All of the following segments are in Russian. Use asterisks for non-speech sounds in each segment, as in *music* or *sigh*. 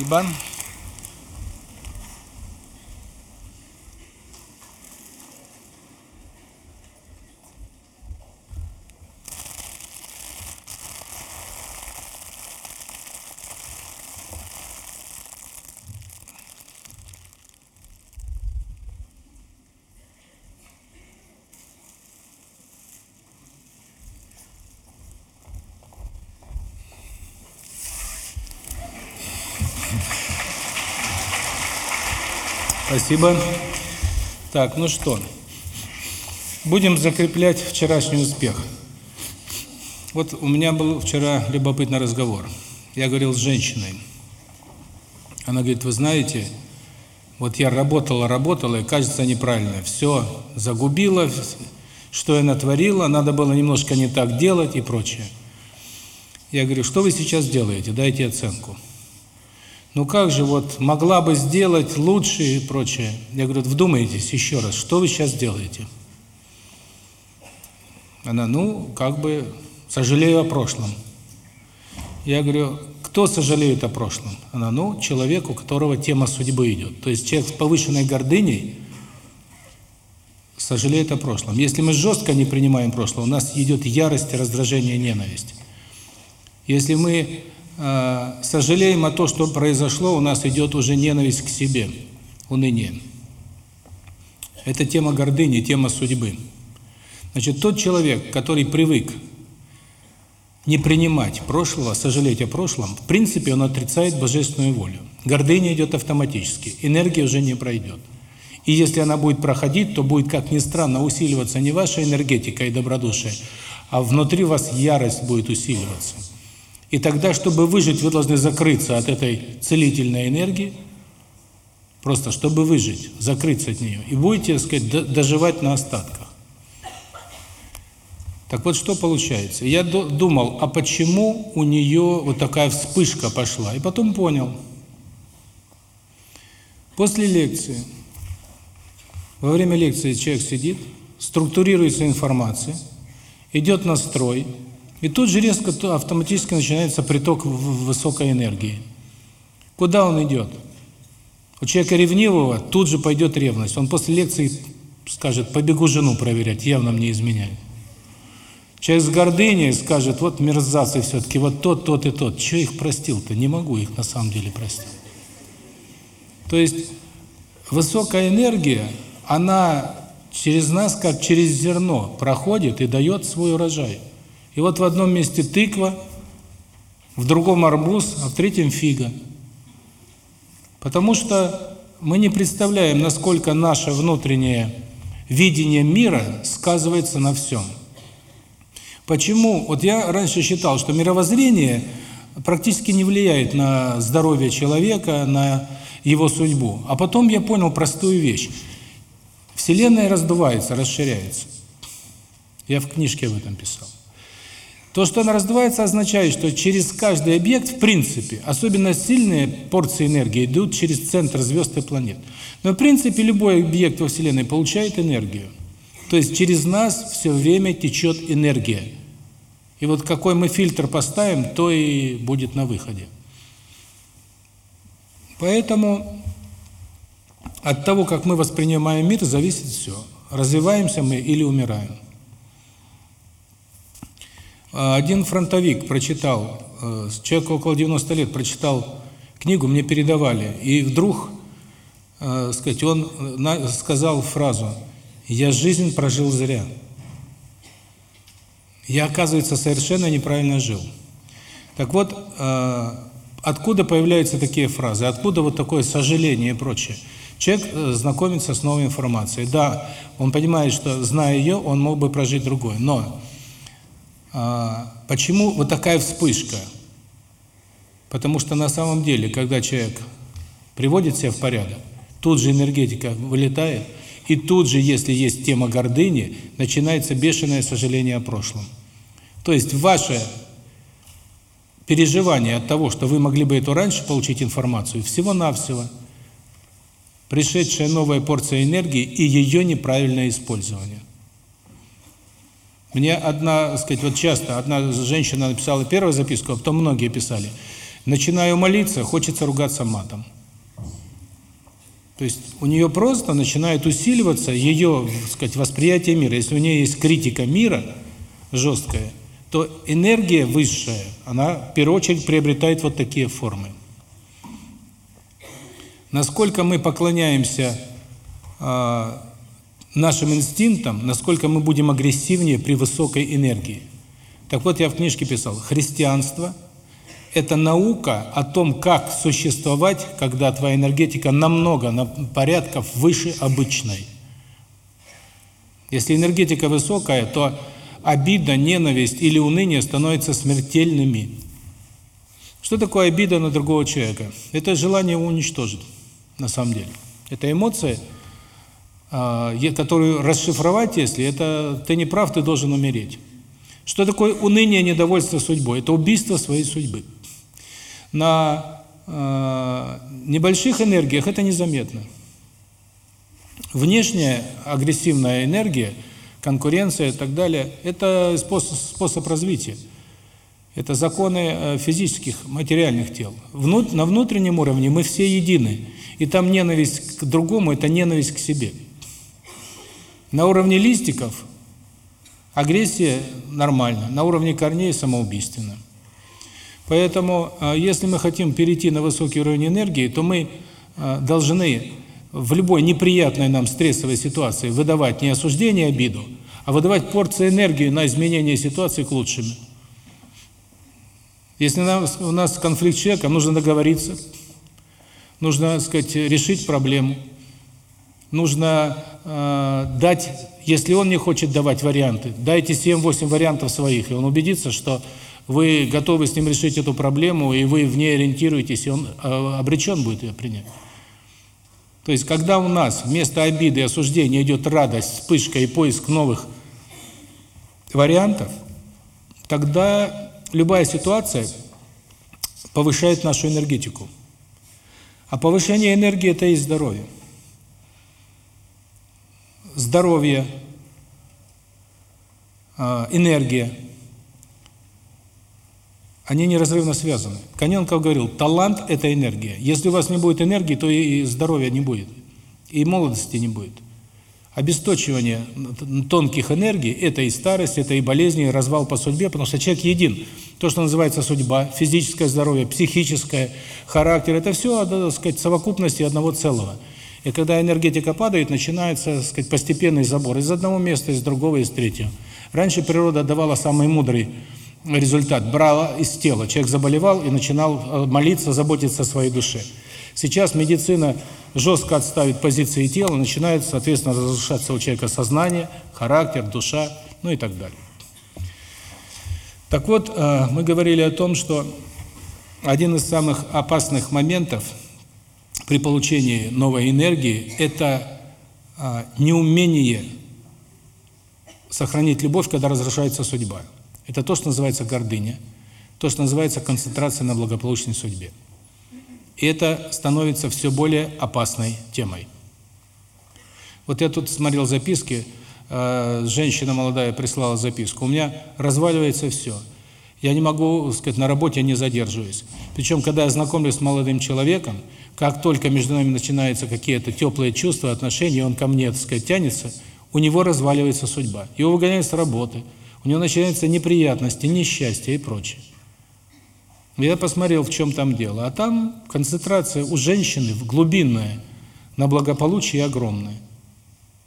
Спасибо. Спасибо. Так, ну что, будем закреплять вчерашний успех. Вот у меня был вчера любопытный разговор. Я говорил с женщиной. Она говорит, вы знаете, вот я работала, работала, и кажется неправильно. Все загубила, что я натворила, надо было немножко не так делать и прочее. Я говорю, что вы сейчас делаете? Дайте оценку. Ну как же, вот могла бы сделать лучше и прочее. Я говорю, вдумайтесь еще раз, что вы сейчас делаете? Она, ну, как бы, сожалею о прошлом. Я говорю, кто сожалеет о прошлом? Она, ну, человек, у которого тема судьбы идет. То есть человек с повышенной гордыней сожалеет о прошлом. Если мы жестко не принимаем прошлое, у нас идет ярость, раздражение, ненависть. Если мы сожалеем о том, что произошло, у нас идет уже ненависть к себе, уныние. Это тема гордыни, тема судьбы. Значит, тот человек, который привык не принимать прошлого, сожалеть о прошлом, в принципе, он отрицает божественную волю. Гордыня идет автоматически, энергия уже не пройдет. И если она будет проходить, то будет, как ни странно, усиливаться не ваша энергетика и добродушие, а внутри вас ярость будет усиливаться. И тогда, чтобы выжить, вы должны закрыться от этой целительной энергии, просто чтобы выжить, закрыться от нее. И будете, так сказать, доживать на остатках. Так вот, что получается? Я думал, а почему у нее вот такая вспышка пошла? И потом понял. После лекции, во время лекции человек сидит, структурируется информация, идет настрой, и тут же резко автоматически начинается приток высокой энергии. Куда он идет? У человека ревнивого тут же пойдет ревность. Он после лекции скажет, побегу жену проверять, явно мне изменяет. Человек с гордыней скажет, вот мерзавцы все-таки, вот тот, тот и тот. Че их простил-то? Не могу их на самом деле простить. То есть высокая энергия, она через нас, как через зерно, проходит и дает свой урожай. И вот в одном месте тыква, в другом арбуз, а в третьем фига. Потому что мы не представляем, насколько наше внутреннее видение мира сказывается на всем. Почему? Вот я раньше считал, что мировоззрение практически не влияет на здоровье человека, на его судьбу. А потом я понял простую вещь. Вселенная раздувается, расширяется. Я в книжке об этом писал. То, что она раздувается, означает, что через каждый объект, в принципе, особенно сильные порции энергии идут через центр звезд и планет. Но, в принципе, любой объект во Вселенной получает энергию. То есть через нас все время течет энергия. И вот какой мы фильтр поставим, то и будет на выходе. Поэтому от того, как мы воспринимаем мир, зависит все. Развиваемся мы или умираем. Один фронтовик прочитал, э, человек около 90 лет прочитал книгу, мне передавали, и вдруг, э, сказать, он сказал фразу «Я жизнь прожил зря». Я, оказывается, совершенно неправильно жил. Так вот, э, откуда появляются такие фразы? Откуда вот такое сожаление и прочее? Человек э, знакомится с новой информацией. Да, он понимает, что, зная ее, он мог бы прожить другое. Но э, почему вот такая вспышка? Потому что на самом деле, когда человек приводит себя в порядок, тут же энергетика вылетает, и тут же, если есть тема гордыни, начинается бешеное сожаление о прошлом. То есть ваше переживание от того, что вы могли бы эту раньше получить информацию, всего-навсего пришедшая новая порция энергии и ее неправильное использование. Мне одна, сказать, вот часто одна женщина написала первую записку, а потом многие писали. Начинаю молиться, хочется ругаться матом. То есть у нее просто начинает усиливаться ее, так сказать, восприятие мира. Если у нее есть критика мира жесткая, то энергия высшая, она в первую очередь приобретает вот такие формы. Насколько мы поклоняемся э, нашим инстинктам, насколько мы будем агрессивнее при высокой энергии. Так вот, я в книжке писал, христианство – это наука о том, как существовать, когда твоя энергетика намного, на порядков выше обычной. Если энергетика высокая, то обида, ненависть или уныние становятся смертельными. Что такое обида на другого человека? Это желание его уничтожить, на самом деле. Это эмоция, которую расшифровать, если это ты не прав, ты должен умереть. Что такое уныние, недовольство судьбой? Это убийство своей судьбы. На э, небольших энергиях это незаметно. Внешняя агрессивная энергия – конкуренция и так далее, это способ, способ развития. Это законы э, физических, материальных тел. На внутреннем уровне мы все едины. И там ненависть к другому – это ненависть к себе. На уровне листиков агрессия нормальна, на уровне корней – самоубийственно. Поэтому, э, если мы хотим перейти на высокий уровень энергии, то мы э, должны в любой неприятной нам стрессовой ситуации выдавать не осуждение, обиду, а выдавать порции энергии на изменение ситуации к лучшему. Если у нас конфликт с человеком, нужно договориться, нужно, так сказать, решить проблему, нужно э, дать, если он не хочет давать варианты, дайте 7-8 вариантов своих, и он убедится, что вы готовы с ним решить эту проблему, и вы в ней ориентируетесь, и он э, обречен будет ее принять. То есть, когда у нас вместо обиды и осуждения идет радость, вспышка и поиск новых вариантов, тогда любая ситуация повышает нашу энергетику. А повышение энергии – это и здоровье. Здоровье, а, энергия – они неразрывно связаны. Коненков говорил, талант – это энергия. Если у вас не будет энергии, то и здоровья не будет, и молодости не будет. Обесточивание тонких энергий – это и старость, это и болезни, и развал по судьбе, потому что человек един. То, что называется судьба, физическое здоровье, психическое, характер – это все, так сказать, совокупности одного целого. И когда энергетика падает, начинается, так сказать, постепенный забор из одного места, из другого, из третьего. Раньше природа давала самый мудрый результат брала из тела. Человек заболевал и начинал э, молиться, заботиться о своей душе. Сейчас медицина жестко отставит позиции тела, начинает, соответственно, разрушаться у человека сознание, характер, душа, ну и так далее. Так вот, э, мы говорили о том, что один из самых опасных моментов при получении новой энергии – это э, неумение сохранить любовь, когда разрушается судьба. Это то, что называется гордыня, то, что называется концентрация на благополучной судьбе. И это становится все более опасной темой. Вот я тут смотрел записки, э, женщина молодая прислала записку. У меня разваливается все. Я не могу, сказать, на работе не задерживаюсь. Причем, когда я знакомлюсь с молодым человеком, как только между нами начинаются какие-то теплые чувства, отношения, он ко мне, так сказать, тянется, у него разваливается судьба. Его выгоняют с работы – у него начинаются неприятности, несчастья и прочее. Я посмотрел, в чем там дело. А там концентрация у женщины глубинная, на благополучие огромная.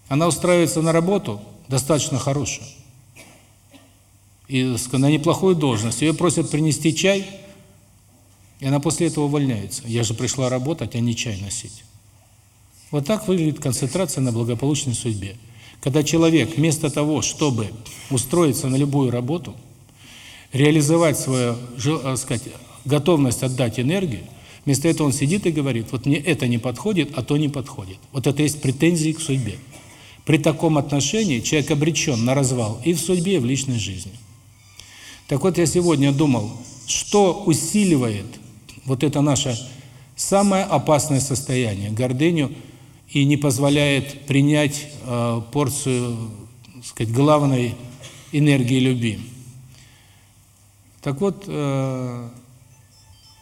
Она устраивается на работу, достаточно хорошую, и на неплохую должность. Ее просят принести чай, и она после этого увольняется. Я же пришла работать, а не чай носить. Вот так выглядит концентрация на благополучной судьбе. Когда человек вместо того, чтобы устроиться на любую работу, реализовать свою, так сказать, готовность отдать энергию, вместо этого он сидит и говорит, вот мне это не подходит, а то не подходит. Вот это есть претензии к судьбе. При таком отношении человек обречен на развал и в судьбе, и в личной жизни. Так вот, я сегодня думал, что усиливает вот это наше самое опасное состояние, гордыню, и не позволяет принять э, порцию, так сказать, главной энергии любви. Так вот, э,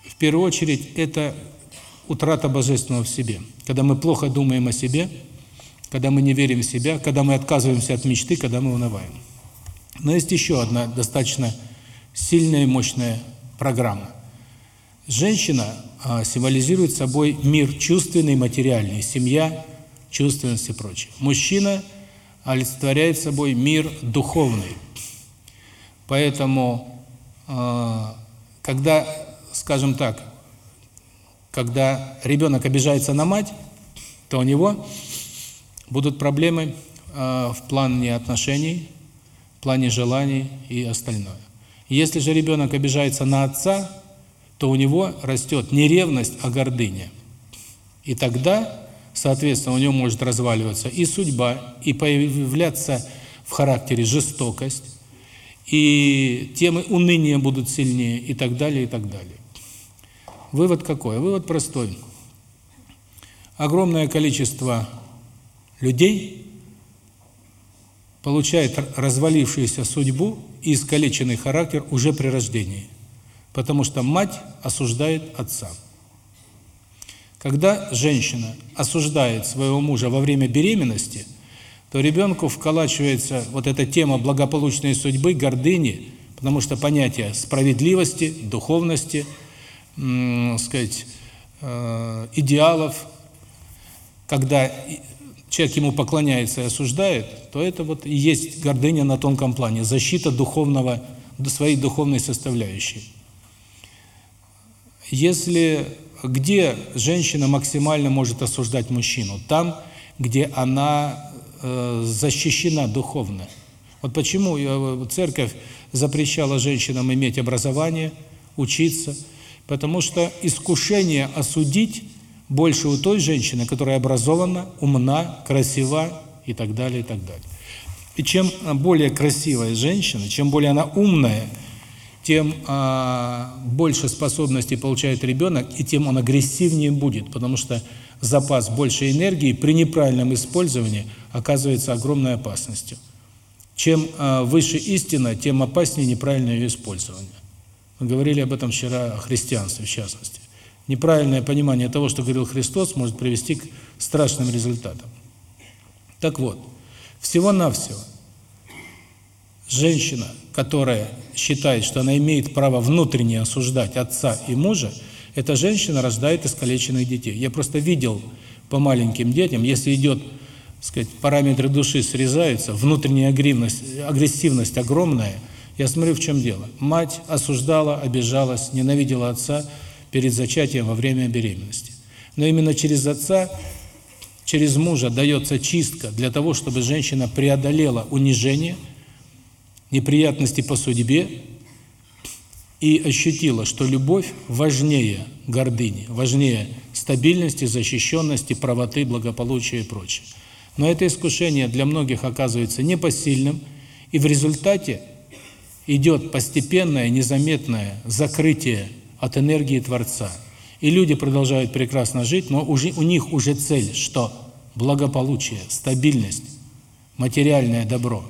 в первую очередь это утрата божественного в себе. Когда мы плохо думаем о себе, когда мы не верим в себя, когда мы отказываемся от мечты, когда мы унываем. Но есть еще одна достаточно сильная и мощная программа. Женщина а, символизирует собой мир чувственный, материальный, семья, чувственность и прочее. Мужчина олицетворяет собой мир духовный. Поэтому, а, когда, скажем так, когда ребенок обижается на мать, то у него будут проблемы в плане отношений, в плане желаний и остальное. Если же ребенок обижается на отца, то у него растет не ревность, а гордыня. И тогда, соответственно, у него может разваливаться и судьба, и появляться в характере жестокость, и темы уныния будут сильнее, и так далее, и так далее. Вывод какой? Вывод простой. Огромное количество людей получает развалившуюся судьбу и искалеченный характер уже при рождении, потому что мать осуждает отца. Когда женщина осуждает своего мужа во время беременности, то ребенку вколачивается вот эта тема благополучной судьбы, гордыни, потому что понятие справедливости, духовности – сказать, э, идеалов, когда человек ему поклоняется и осуждает, то это вот и есть гордыня на тонком плане, защита духовного, своей духовной составляющей. Если где женщина максимально может осуждать мужчину? Там, где она э, защищена духовно. Вот почему э, церковь запрещала женщинам иметь образование, учиться – Потому что искушение осудить больше у той женщины, которая образована, умна, красива и так далее, и так далее. И чем более красивая женщина, чем более она умная, тем а, больше способностей получает ребенок, и тем он агрессивнее будет, потому что запас большей энергии при неправильном использовании оказывается огромной опасностью. Чем а, выше истина, тем опаснее неправильное ее использование. Мы говорили об этом вчера, о христианстве в частности. Неправильное понимание того, что говорил Христос, может привести к страшным результатам. Так вот, всего-навсего женщина, которая считает, что она имеет право внутренне осуждать отца и мужа, эта женщина рождает искалеченных детей. Я просто видел по маленьким детям, если идет, сказать, параметры души срезаются, внутренняя агрессивность огромная – я смотрю, в чем дело. Мать осуждала, обижалась, ненавидела отца перед зачатием во время беременности. Но именно через отца, через мужа дается чистка для того, чтобы женщина преодолела унижение, неприятности по судьбе и ощутила, что любовь важнее гордыни, важнее стабильности, защищенности, правоты, благополучия и прочее. Но это искушение для многих оказывается непосильным, и в результате идет постепенное, незаметное закрытие от энергии Творца. И люди продолжают прекрасно жить, но уже у них уже цель, что благополучие, стабильность, материальное добро.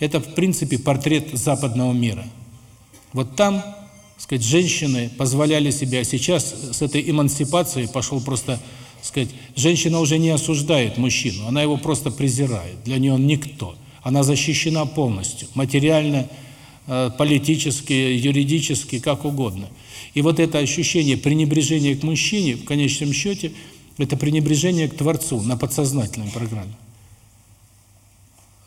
Это, в принципе, портрет западного мира. Вот там, сказать, женщины позволяли себе, а сейчас с этой эмансипацией пошел просто, сказать, женщина уже не осуждает мужчину, она его просто презирает, для нее он никто. Она защищена полностью, материально, Э, политически, юридически, как угодно. И вот это ощущение пренебрежения к мужчине, в конечном счете, это пренебрежение к Творцу на подсознательном программе.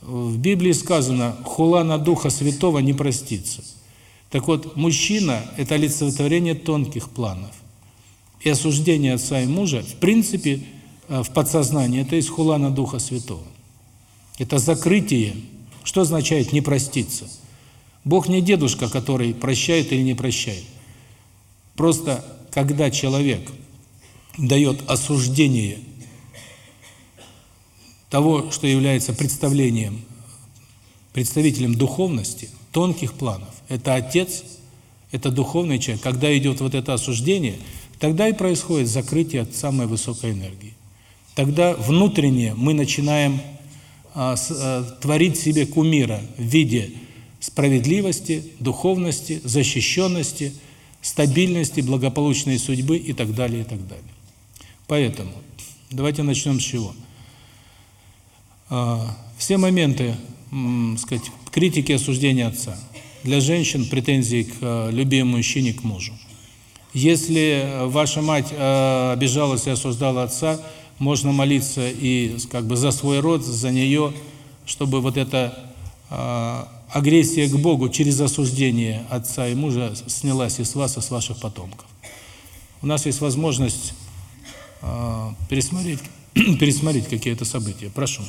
В Библии сказано, хула на Духа Святого не простится. Так вот, мужчина – это олицетворение тонких планов. И осуждение отца и мужа, в принципе, э, в подсознании, это из хула на Духа Святого. Это закрытие. Что означает «не проститься»? Бог не дедушка, который прощает или не прощает. Просто когда человек дает осуждение того, что является представлением, представителем духовности, тонких планов, это отец, это духовный человек, когда идет вот это осуждение, тогда и происходит закрытие от самой высокой энергии. Тогда внутренне мы начинаем а, с, а, творить себе кумира в виде справедливости, духовности, защищенности, стабильности, благополучной судьбы и так далее, и так далее. Поэтому давайте начнем с чего. А, Все моменты, сказать, критики осуждения отца. Для женщин претензии к э, любимому мужчине, к мужу. Если э, ваша мать э, обижалась и осуждала отца, можно молиться и как бы за свой род, за нее, чтобы вот эта э, агрессия к Богу через осуждение отца и мужа снялась и с вас, и с ваших потомков. У нас есть возможность э, пересмотреть, *clears throat* пересмотреть какие-то события. Прошу.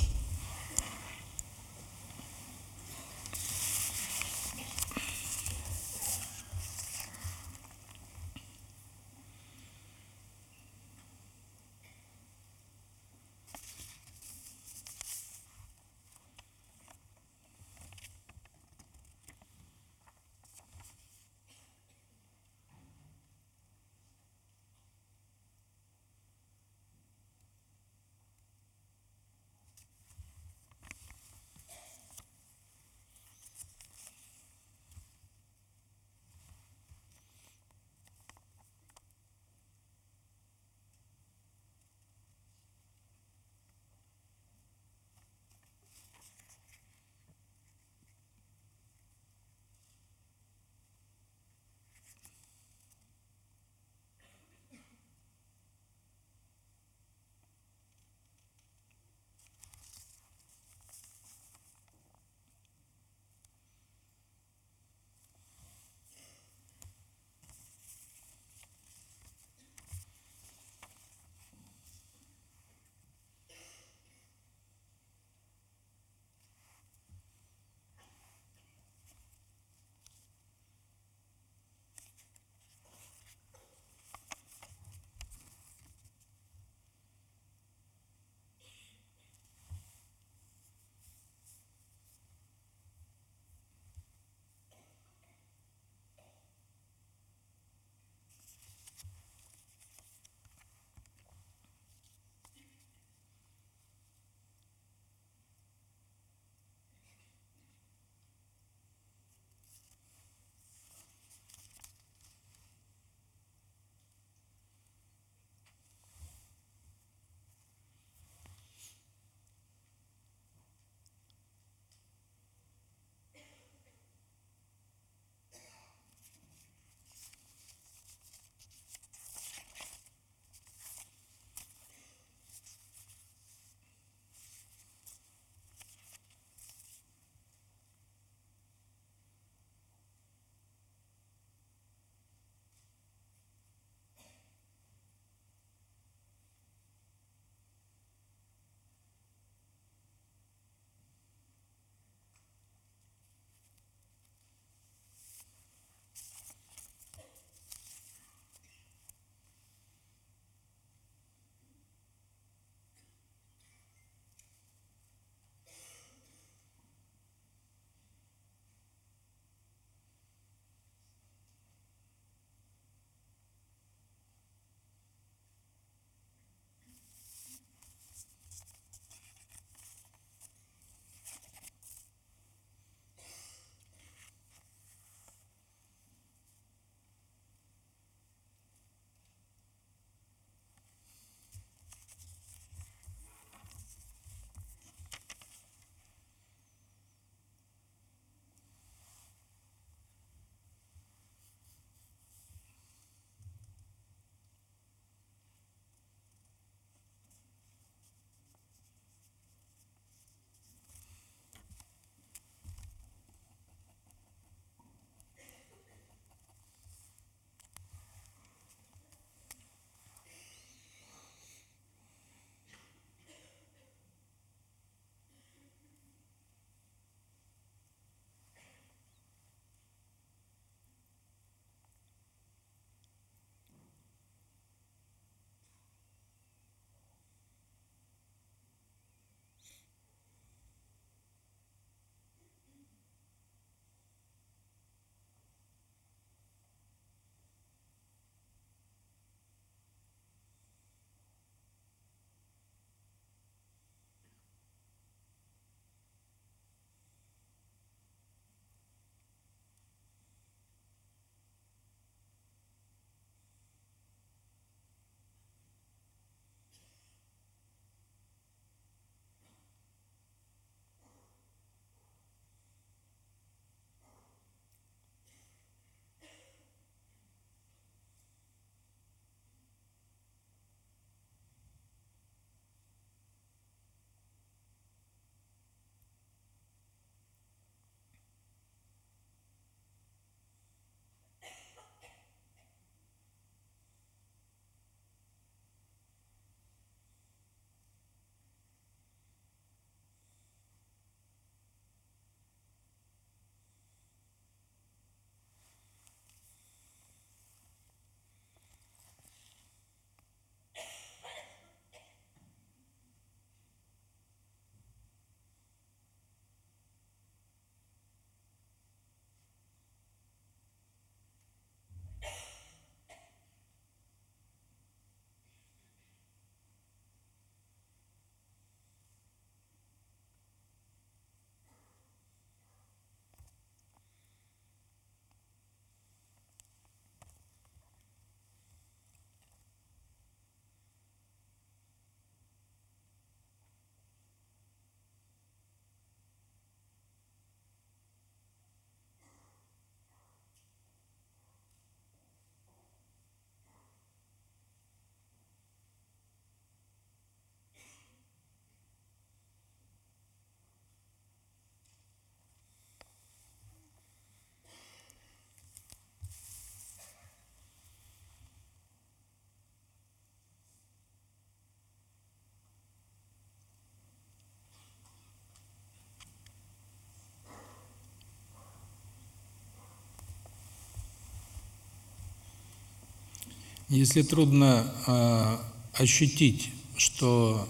Если трудно э, ощутить, что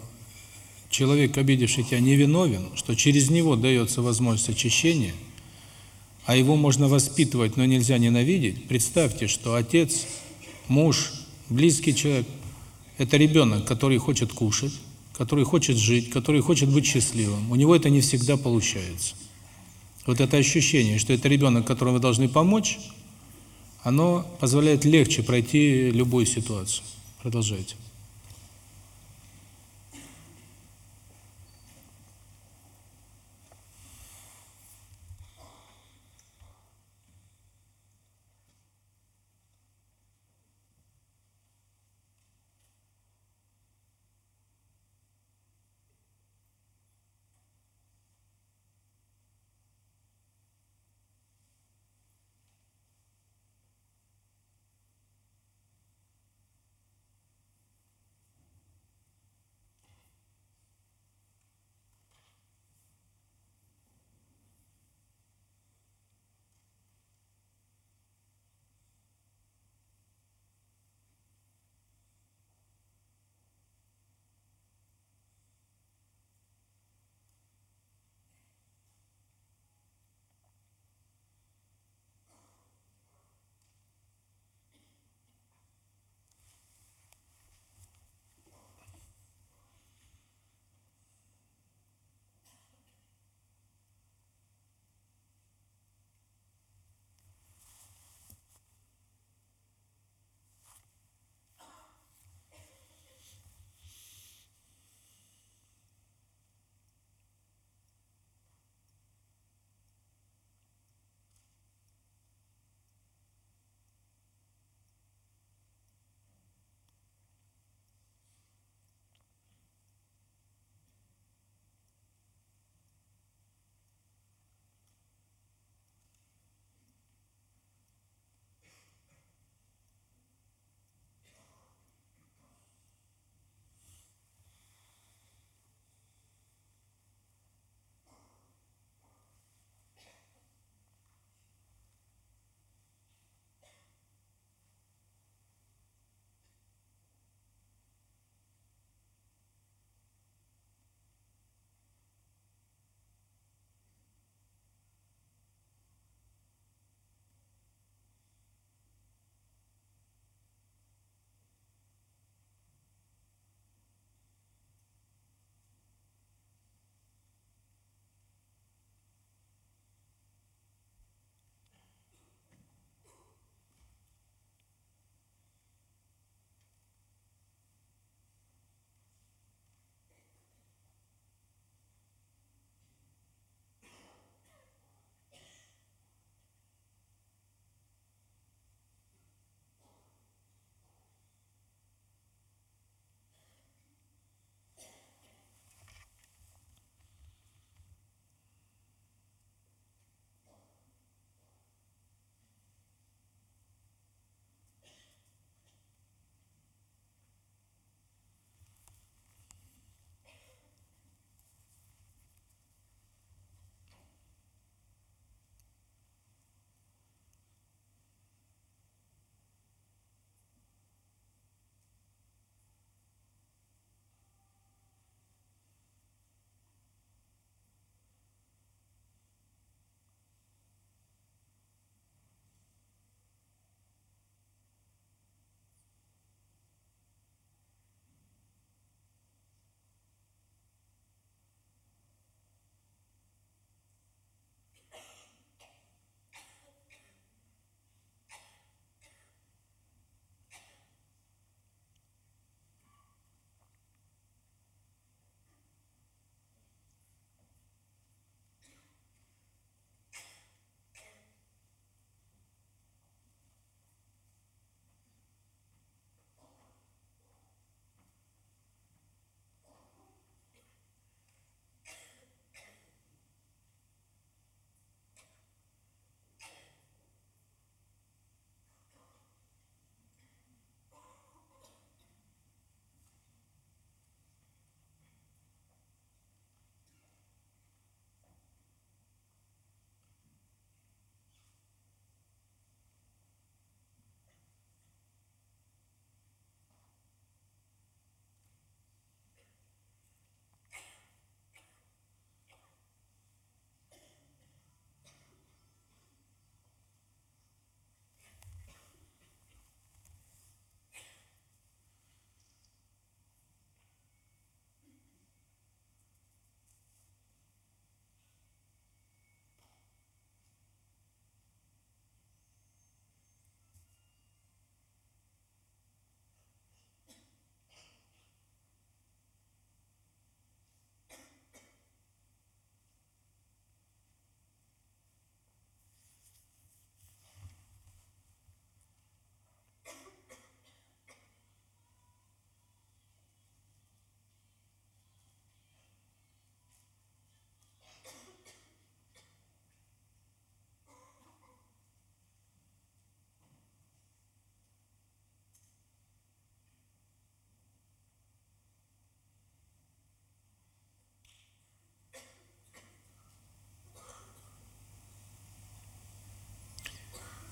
человек, обидевший тебя, невиновен, что через него дается возможность очищения, а его можно воспитывать, но нельзя ненавидеть, представьте, что отец, муж, близкий человек – это ребенок, который хочет кушать, который хочет жить, который хочет быть счастливым. У него это не всегда получается. Вот это ощущение, что это ребенок, которому вы должны помочь, оно позволяет легче пройти любую ситуацию. Продолжайте.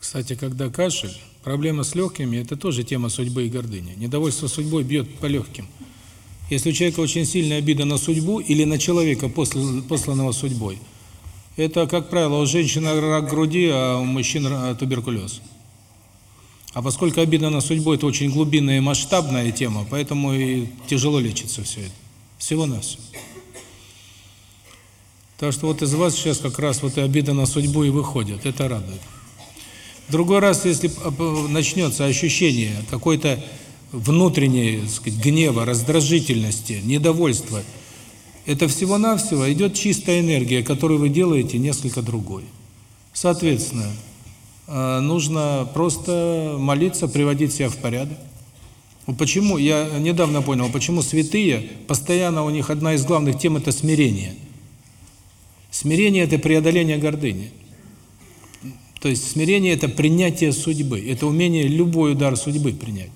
Кстати, когда кашель, проблема с легкими – это тоже тема судьбы и гордыни. Недовольство судьбой бьет по легким. Если у человека очень сильная обида на судьбу или на человека, посланного судьбой, это, как правило, у женщины рак груди, а у мужчин туберкулез. А поскольку обида на судьбу – это очень глубинная и масштабная тема, поэтому и тяжело лечится все это. Всего-навсего. Так что вот из вас сейчас как раз вот и обида на судьбу и выходит. Это радует. Другой раз, если начнется ощущение какой-то внутренней, сказать, гнева, раздражительности, недовольства, это всего-навсего идет чистая энергия, которую вы делаете несколько другой. Соответственно, э, нужно просто молиться, приводить себя в порядок. Почему, я недавно понял, почему святые, постоянно у них одна из главных тем – это смирение. Смирение – это преодоление гордыни. То есть смирение – это принятие судьбы, это умение любой удар судьбы принять,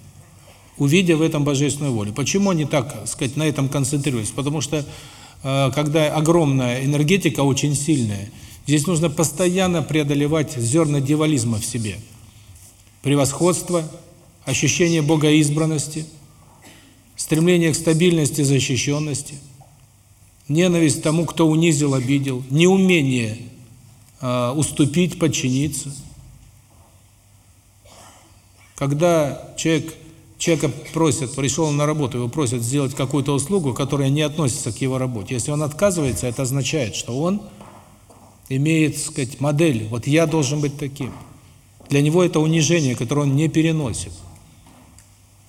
увидя в этом божественную волю. Почему они так, сказать, на этом концентрируются? Потому что Э, когда огромная энергетика, очень сильная, здесь нужно постоянно преодолевать зерна дьяволизма в себе. Превосходство, ощущение богоизбранности, стремление к стабильности, защищенности, ненависть тому, кто унизил, обидел, неумение уступить, подчиниться. Когда человек человека просят, пришел на работу, его просят сделать какую-то услугу, которая не относится к его работе. Если он отказывается, это означает, что он имеет, так сказать, модель. Вот я должен быть таким. Для него это унижение, которое он не переносит.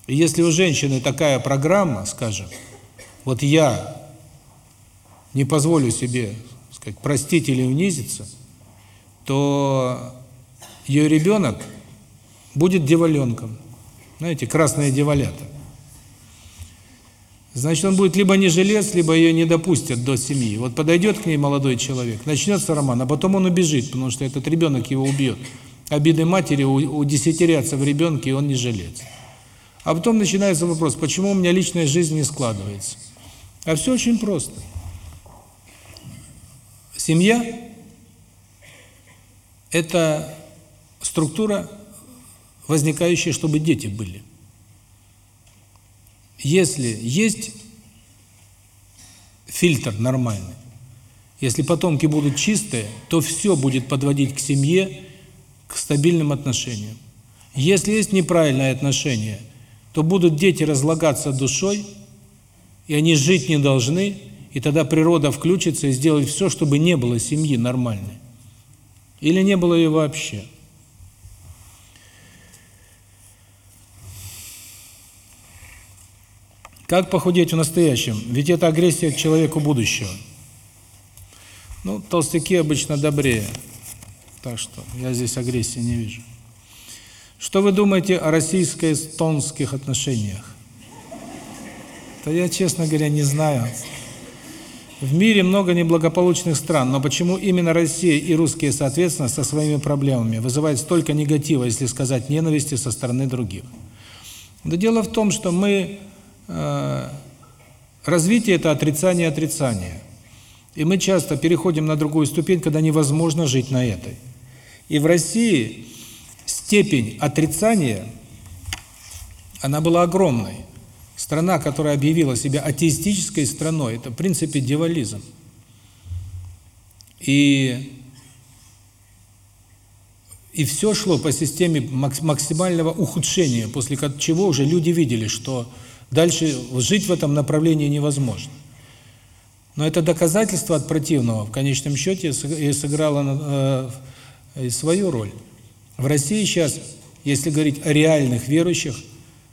И если у женщины такая программа, скажем, вот я не позволю себе, сказать, простить или унизиться, то ее ребенок будет деваленком. Знаете, красные девалята. Значит, он будет либо не жилец, либо ее не допустят до семьи. Вот подойдет к ней молодой человек, начнется роман, а потом он убежит, потому что этот ребенок его убьет. Обиды матери удесятерятся в ребенке, и он не жилец. А потом начинается вопрос, почему у меня личная жизнь не складывается? А все очень просто. Семья – это структура возникающие, чтобы дети были. Если есть фильтр нормальный, если потомки будут чистые, то все будет подводить к семье, к стабильным отношениям. Если есть неправильное отношение, то будут дети разлагаться душой, и они жить не должны, и тогда природа включится и сделает все, чтобы не было семьи нормальной. Или не было ее вообще. Как похудеть в настоящем? Ведь это агрессия к человеку будущего. Ну, толстяки обычно добрее. Так что я здесь агрессии не вижу. Что вы думаете о российско-эстонских отношениях? Да я, честно говоря, не знаю. В мире много неблагополучных стран, но почему именно Россия и русские, соответственно, со своими проблемами вызывают столько негатива, если сказать ненависти со стороны других? Да дело в том, что мы Э, развитие – это отрицание отрицания. И мы часто переходим на другую ступень, когда невозможно жить на этой. И в России степень отрицания, она была огромной. Страна, которая объявила себя атеистической страной, это в принципе дьяволизм. И и все шло по системе максимального ухудшения, после чего уже люди видели, что Дальше жить в этом направлении невозможно. Но это доказательство от противного в конечном счете и сыграло э, свою роль. В России сейчас, если говорить о реальных верующих,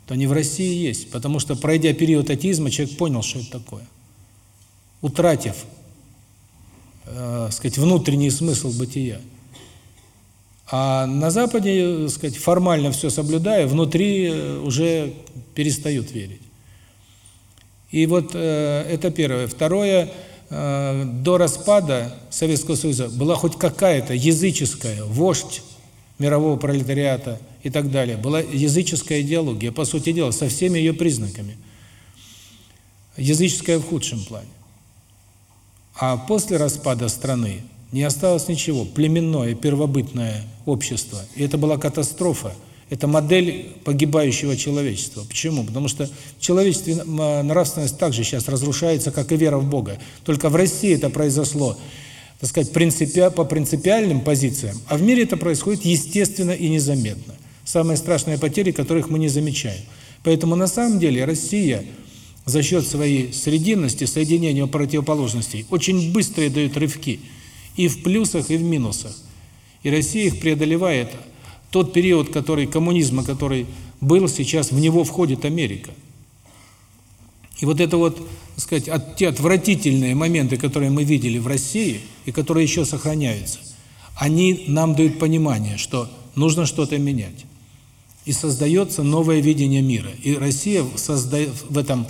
то не в России есть, потому что пройдя период атеизма, человек понял, что это такое. Утратив, э, сказать, внутренний смысл бытия. А на Западе, сказать, формально все соблюдая, внутри э, уже перестают верить. И вот э, это первое. Второе, э, до распада Советского Союза была хоть какая-то языческая, вождь мирового пролетариата и так далее. Была языческая идеология, по сути дела, со всеми ее признаками. Языческая в худшем плане. А после распада страны не осталось ничего. Племенное, первобытное общество. И это была катастрофа. Это модель погибающего человечества. Почему? Потому что в человечестве нравственность также сейчас разрушается, как и вера в Бога. Только в России это произошло, так сказать, принципиа, по принципиальным позициям, а в мире это происходит естественно и незаметно. Самые страшные потери, которых мы не замечаем. Поэтому на самом деле Россия за счет своей срединности, соединения противоположностей, очень быстро дает рывки и в плюсах, и в минусах. И Россия их преодолевает. Тот период, который коммунизма, который был, сейчас в него входит Америка. И вот это вот, так сказать, от, те отвратительные моменты, которые мы видели в России, и которые еще сохраняются, они нам дают понимание, что нужно что-то менять. И создается новое видение мира. И Россия в этом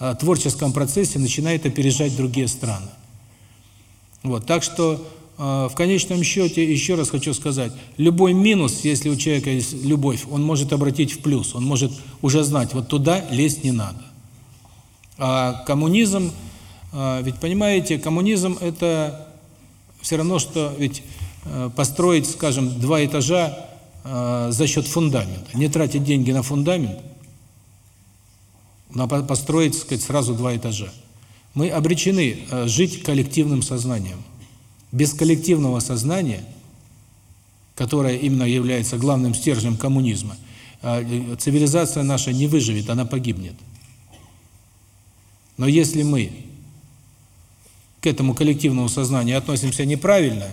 Э, творческом процессе начинает опережать другие страны. Вот, так что э, в конечном счете, еще раз хочу сказать, любой минус, если у человека есть любовь, он может обратить в плюс, он может уже знать, вот туда лезть не надо. А коммунизм, э, ведь понимаете, коммунизм это все равно, что ведь построить, скажем, два этажа за счет фундамента, не тратить деньги на фундамент, надо построить, так сказать, сразу два этажа. Мы обречены э, жить коллективным сознанием. Без коллективного сознания, которое именно является главным стержнем коммунизма, э, цивилизация наша не выживет, она погибнет. Но если мы к этому коллективному сознанию относимся неправильно,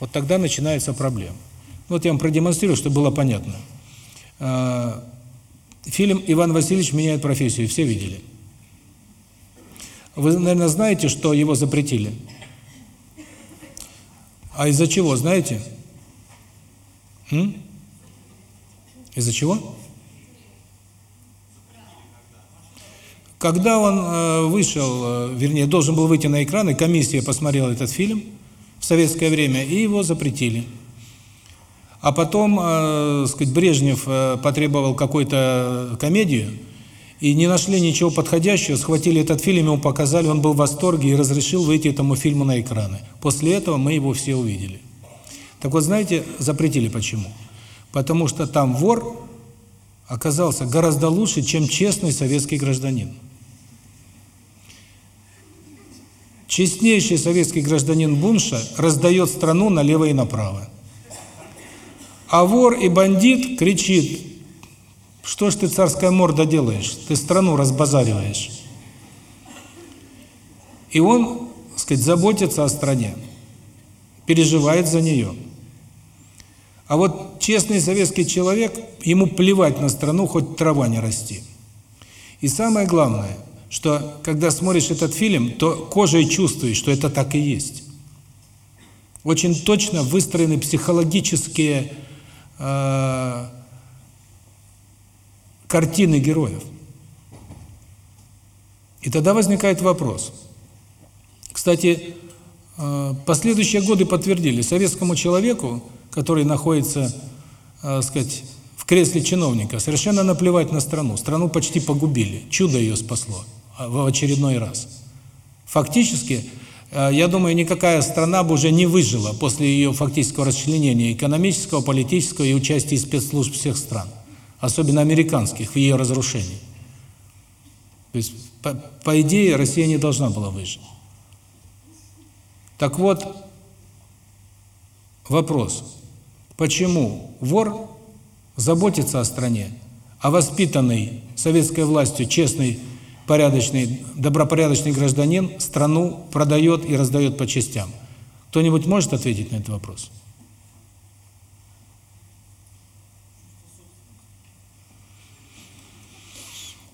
вот тогда начинается проблема. Вот я вам продемонстрирую, чтобы было понятно. Э, Фильм «Иван Васильевич меняет профессию». Все видели? Вы, наверное, знаете, что его запретили? А из-за чего, знаете? Из-за чего? Когда он э, вышел, э, вернее, должен был выйти на экран, и комиссия посмотрела этот фильм в советское время, и его запретили. А потом, э, сказать, Брежнев э, потребовал какую-то комедию, и не нашли ничего подходящего, схватили этот фильм, ему показали, он был в восторге и разрешил выйти этому фильму на экраны. После этого мы его все увидели. Так вот, знаете, запретили почему? Потому что там вор оказался гораздо лучше, чем честный советский гражданин. Честнейший советский гражданин Бунша раздает страну налево и направо. А вор и бандит кричит, что ж ты, царская морда, делаешь? Ты страну разбазариваешь. И он, так сказать, заботится о стране, переживает за нее. А вот честный советский человек, ему плевать на страну, хоть трава не расти. И самое главное, что когда смотришь этот фильм, то кожей чувствуешь, что это так и есть. Очень точно выстроены психологические э, картины героев. И тогда возникает вопрос. Кстати, э, последующие годы подтвердили, советскому человеку, который находится, э, сказать, в кресле чиновника, совершенно наплевать на страну. Страну почти погубили, чудо ее спасло а, в очередной раз. Фактически, я думаю, никакая страна бы уже не выжила после ее фактического расчленения экономического, политического и участия спецслужб всех стран, особенно американских, в ее разрушении. То есть, по, по идее, Россия не должна была выжить. Так вот, вопрос, почему вор заботится о стране, а воспитанный советской властью честный порядочный, добропорядочный гражданин страну продает и раздает по частям. Кто-нибудь может ответить на этот вопрос?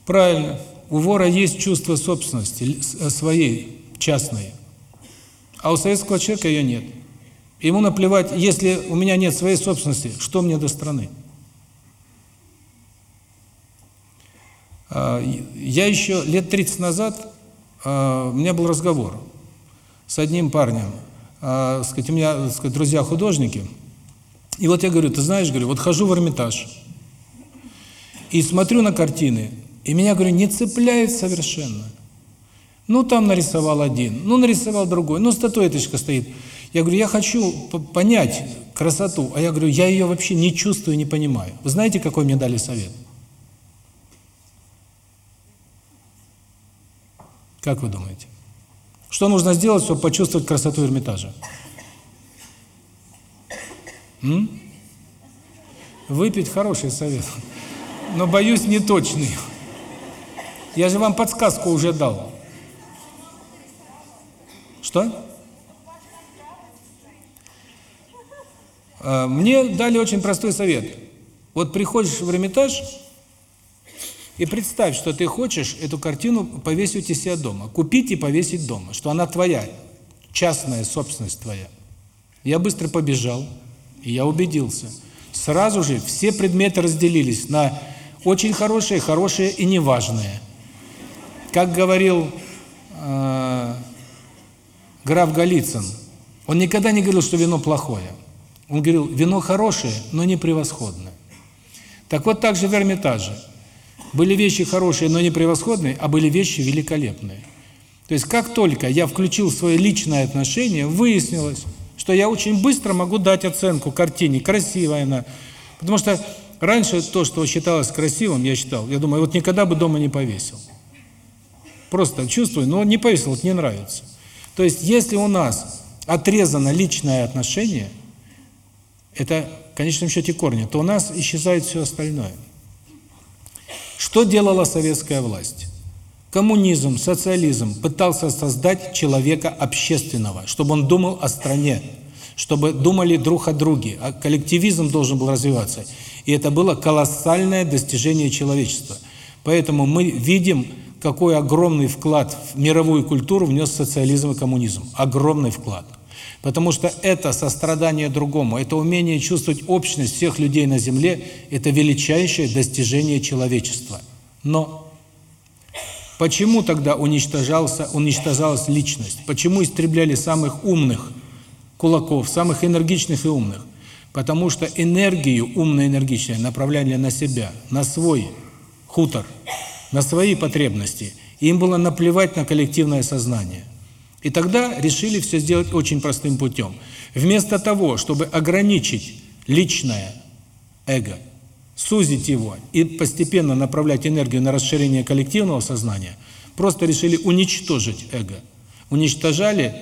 Правильно. У вора есть чувство собственности, своей, частной. А у советского человека ее нет. Ему наплевать, если у меня нет своей собственности, что мне до страны? Я еще лет 30 назад, а, у меня был разговор с одним парнем, а, сказать, у меня сказать, друзья художники, и вот я говорю, ты знаешь, говорю, вот хожу в Эрмитаж и смотрю на картины, и меня, говорю, не цепляет совершенно. Ну, там нарисовал один, ну, нарисовал другой, ну, статуэточка стоит. Я говорю, я хочу понять красоту, а я говорю, я ее вообще не чувствую, не понимаю. Вы знаете, какой мне дали совет? Как вы думаете? Что нужно сделать, чтобы почувствовать красоту Эрмитажа? М? Выпить хороший совет, но, боюсь, не точный. Я же вам подсказку уже дал. Что? А, мне дали очень простой совет. Вот приходишь в Эрмитаж и представь, что ты хочешь эту картину повесить у себя дома. Купить и повесить дома, что она твоя, частная собственность твоя. Я быстро побежал, и я убедился. Сразу же все предметы разделились на очень хорошие, хорошие и неважные. Как говорил э, граф Голицын, он никогда не говорил, что вино плохое. Он говорил, вино хорошее, но не превосходное. Так вот так же в Эрмитаже. Были вещи хорошие, но не превосходные, а были вещи великолепные. То есть как только я включил свое личное отношение, выяснилось, что я очень быстро могу дать оценку картине, красивая она. Потому что раньше то, что считалось красивым, я считал, я думаю, вот никогда бы дома не повесил. Просто чувствую, но не повесил, вот не нравится. То есть если у нас отрезано личное отношение – это в конечном счете корни, то у нас исчезает все остальное. Что делала советская власть? Коммунизм, социализм пытался создать человека общественного, чтобы он думал о стране, чтобы думали друг о друге, а коллективизм должен был развиваться. И это было колоссальное достижение человечества. Поэтому мы видим, какой огромный вклад в мировую культуру внес социализм и коммунизм. Огромный вклад. Потому что это сострадание другому, это умение чувствовать общность всех людей на земле, это величайшее достижение человечества. Но почему тогда уничтожался, уничтожалась личность? Почему истребляли самых умных кулаков, самых энергичных и умных? Потому что энергию, умно энергичную, направляли на себя, на свой хутор, на свои потребности. Им было наплевать на коллективное сознание. И тогда решили все сделать очень простым путем. Вместо того, чтобы ограничить личное эго, сузить его и постепенно направлять энергию на расширение коллективного сознания, просто решили уничтожить эго. Уничтожали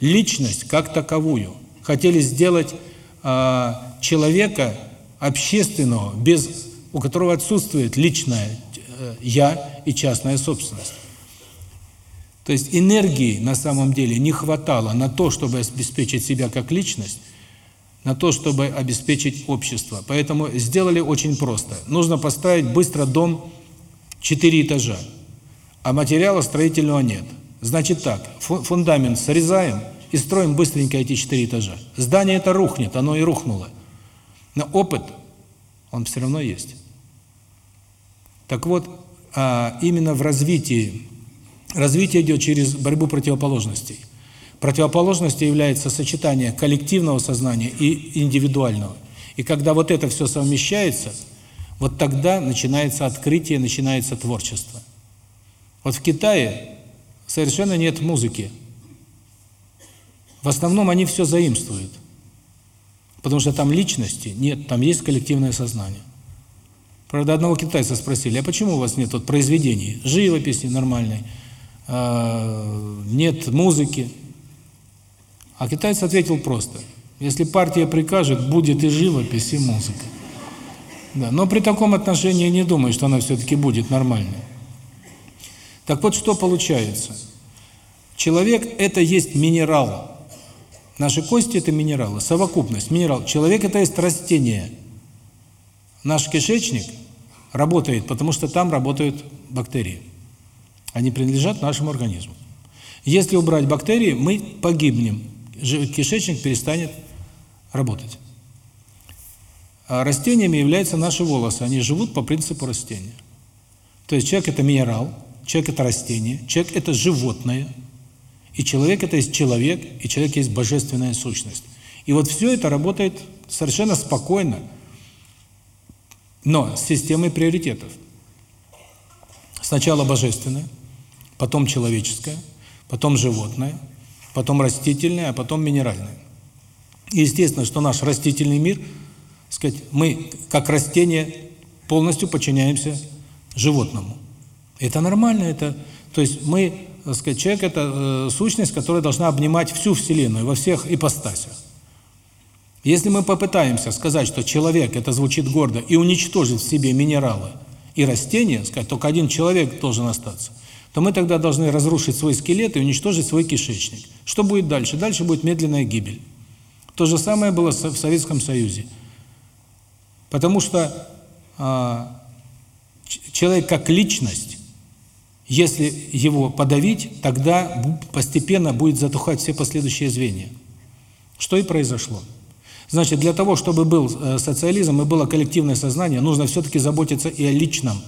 личность как таковую. Хотели сделать э, человека общественного, без у которого отсутствует личное э, «я» и частная собственность. То есть энергии на самом деле не хватало на то, чтобы обеспечить себя как личность, на то, чтобы обеспечить общество. Поэтому сделали очень просто. Нужно поставить быстро дом 4 этажа, а материала строительного нет. Значит так, фундамент срезаем и строим быстренько эти 4 этажа. Здание это рухнет, оно и рухнуло. Но опыт, он все равно есть. Так вот, а именно в развитии Развитие идет через борьбу противоположностей. Противоположностью является сочетание коллективного сознания и индивидуального. И когда вот это все совмещается, вот тогда начинается открытие, начинается творчество. Вот в Китае совершенно нет музыки. В основном они все заимствуют. Потому что там личности нет, там есть коллективное сознание. Правда, одного китайца спросили, а почему у вас нет вот произведений, живописи нормальной, нет музыки. А китаец ответил просто. Если партия прикажет, будет и живопись, и музыка. Да, но при таком отношении не думаю, что она все-таки будет нормальной. Так вот, что получается? Человек – это есть минерал. Наши кости – это минералы, совокупность, минерал. Человек – это есть растение. Наш кишечник работает, потому что там работают бактерии. Они принадлежат нашему организму. Если убрать бактерии, мы погибнем. Кишечник перестанет работать. А растениями являются наши волосы. Они живут по принципу растения. То есть человек – это минерал, человек – это растение, человек – это животное, и человек – это есть человек, и человек есть божественная сущность. И вот все это работает совершенно спокойно, но с системой приоритетов. Сначала божественное, потом человеческое, потом животное, потом растительное, а потом минеральное. И естественно, что наш растительный мир, сказать, мы как растение полностью подчиняемся животному. Это нормально, это, то есть мы, сказать, человек это э, сущность, которая должна обнимать всю Вселенную во всех ипостасях. Если мы попытаемся сказать, что человек, это звучит гордо, и уничтожить в себе минералы и растения, сказать, только один человек должен остаться, то мы тогда должны разрушить свой скелет и уничтожить свой кишечник. Что будет дальше? Дальше будет медленная гибель. То же самое было в Советском Союзе. Потому что а, человек как личность, если его подавить, тогда постепенно будет затухать все последующие звенья. Что и произошло. Значит, для того, чтобы был э, социализм и было коллективное сознание, нужно все-таки заботиться и о личном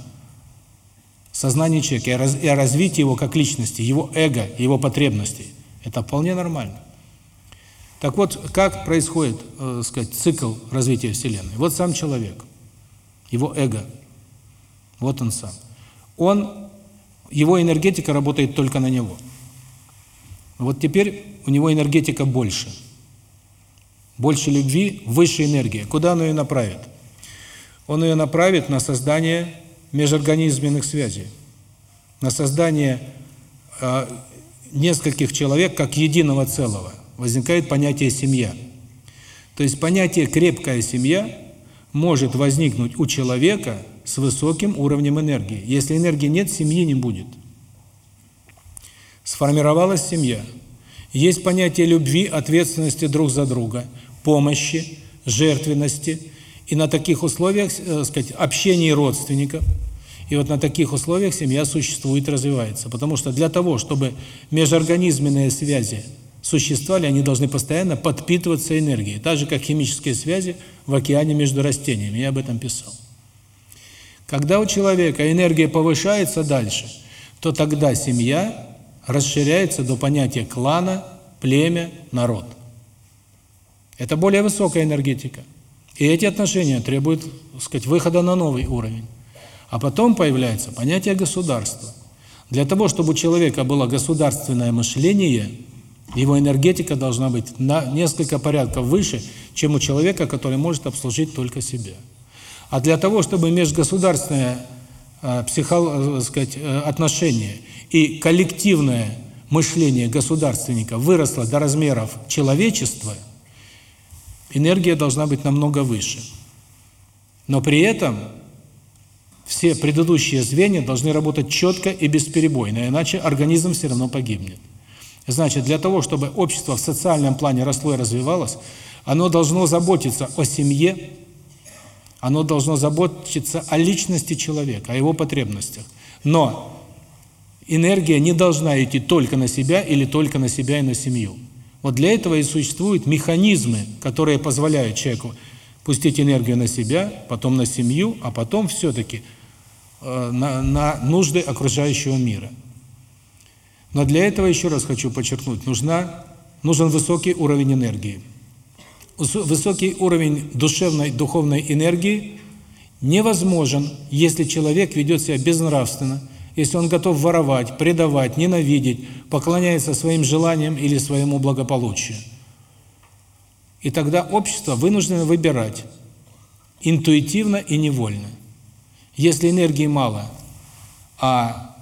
сознании человека, и о развитии его как личности, его эго, его потребностей. Это вполне нормально. Так вот, как происходит, э, сказать, цикл развития Вселенной? Вот сам человек, его эго, вот он сам. Он, его энергетика работает только на него. Вот теперь у него энергетика больше – больше любви, выше энергии. Куда он ее направит? Он ее направит на создание межорганизменных связей, на создание э, нескольких человек как единого целого. Возникает понятие «семья». То есть понятие «крепкая семья» может возникнуть у человека с высоким уровнем энергии. Если энергии нет, семьи не будет. Сформировалась семья. Есть понятие любви, ответственности друг за друга – помощи, жертвенности и на таких условиях, э, сказать, общения родственников. И вот на таких условиях семья существует развивается. Потому что для того, чтобы межорганизменные связи существовали, они должны постоянно подпитываться энергией. Так же, как химические связи в океане между растениями. Я об этом писал. Когда у человека энергия повышается дальше, то тогда семья расширяется до понятия клана, племя, народ. Это более высокая энергетика. И эти отношения требуют, так сказать, выхода на новый уровень. А потом появляется понятие государства. Для того, чтобы у человека было государственное мышление, его энергетика должна быть на несколько порядков выше, чем у человека, который может обслужить только себя. А для того, чтобы межгосударственное э, психо, э, сказать, э, отношение и коллективное мышление государственника выросло до размеров человечества – энергия должна быть намного выше. Но при этом все предыдущие звенья должны работать четко и бесперебойно, иначе организм все равно погибнет. Значит, для того, чтобы общество в социальном плане росло и развивалось, оно должно заботиться о семье, оно должно заботиться о личности человека, о его потребностях. Но энергия не должна идти только на себя или только на себя и на семью. Вот для этого и существуют механизмы, которые позволяют человеку пустить энергию на себя, потом на семью, а потом все-таки э, на, на нужды окружающего мира. Но для этого, еще раз хочу подчеркнуть, нужна, нужен высокий уровень энергии. Высокий уровень душевной, духовной энергии невозможен, если человек ведет себя безнравственно, если он готов воровать, предавать, ненавидеть, поклоняется своим желаниям или своему благополучию. И тогда общество вынуждено выбирать интуитивно и невольно. Если энергии мало, а,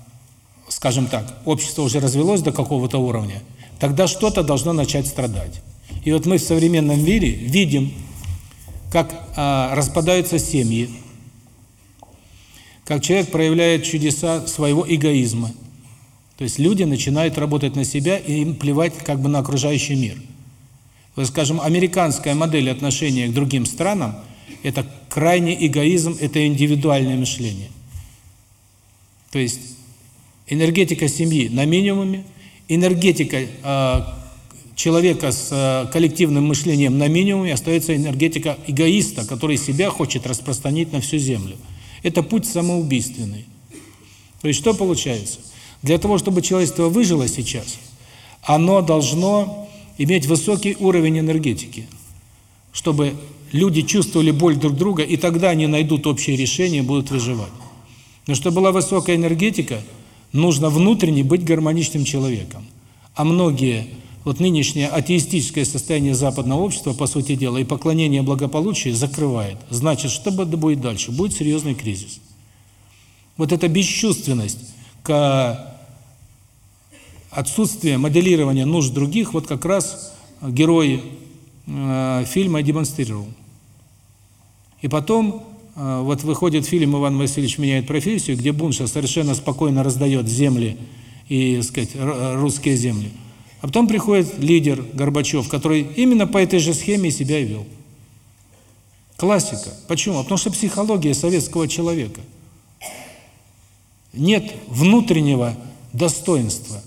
скажем так, общество уже развелось до какого-то уровня, тогда что-то должно начать страдать. И вот мы в современном мире видим, как а, распадаются семьи, как человек проявляет чудеса своего эгоизма. То есть люди начинают работать на себя и им плевать как бы на окружающий мир. Вот, скажем, американская модель отношения к другим странам – это крайний эгоизм, это индивидуальное мышление. То есть энергетика семьи на минимуме, энергетика э, человека с э, коллективным мышлением на минимуме, остается энергетика эгоиста, который себя хочет распространить на всю землю. Это путь самоубийственный. То есть что получается? Для того, чтобы человечество выжило сейчас, оно должно иметь высокий уровень энергетики, чтобы люди чувствовали боль друг друга, и тогда они найдут общее решение и будут выживать. Но чтобы была высокая энергетика, нужно внутренне быть гармоничным человеком. А многие вот нынешнее атеистическое состояние западного общества, по сути дела, и поклонение благополучию закрывает. Значит, что будет дальше? Будет серьезный кризис. Вот эта бесчувственность к отсутствию моделирования нужд других, вот как раз герой э, фильма демонстрировал. И потом э, вот выходит фильм «Иван Васильевич меняет профессию», где Бунша совершенно спокойно раздает земли и, сказать, русские земли. А потом приходит лидер Горбачев, который именно по этой же схеме себя и вел. Классика. Почему? Потому что психология советского человека. Нет внутреннего достоинства.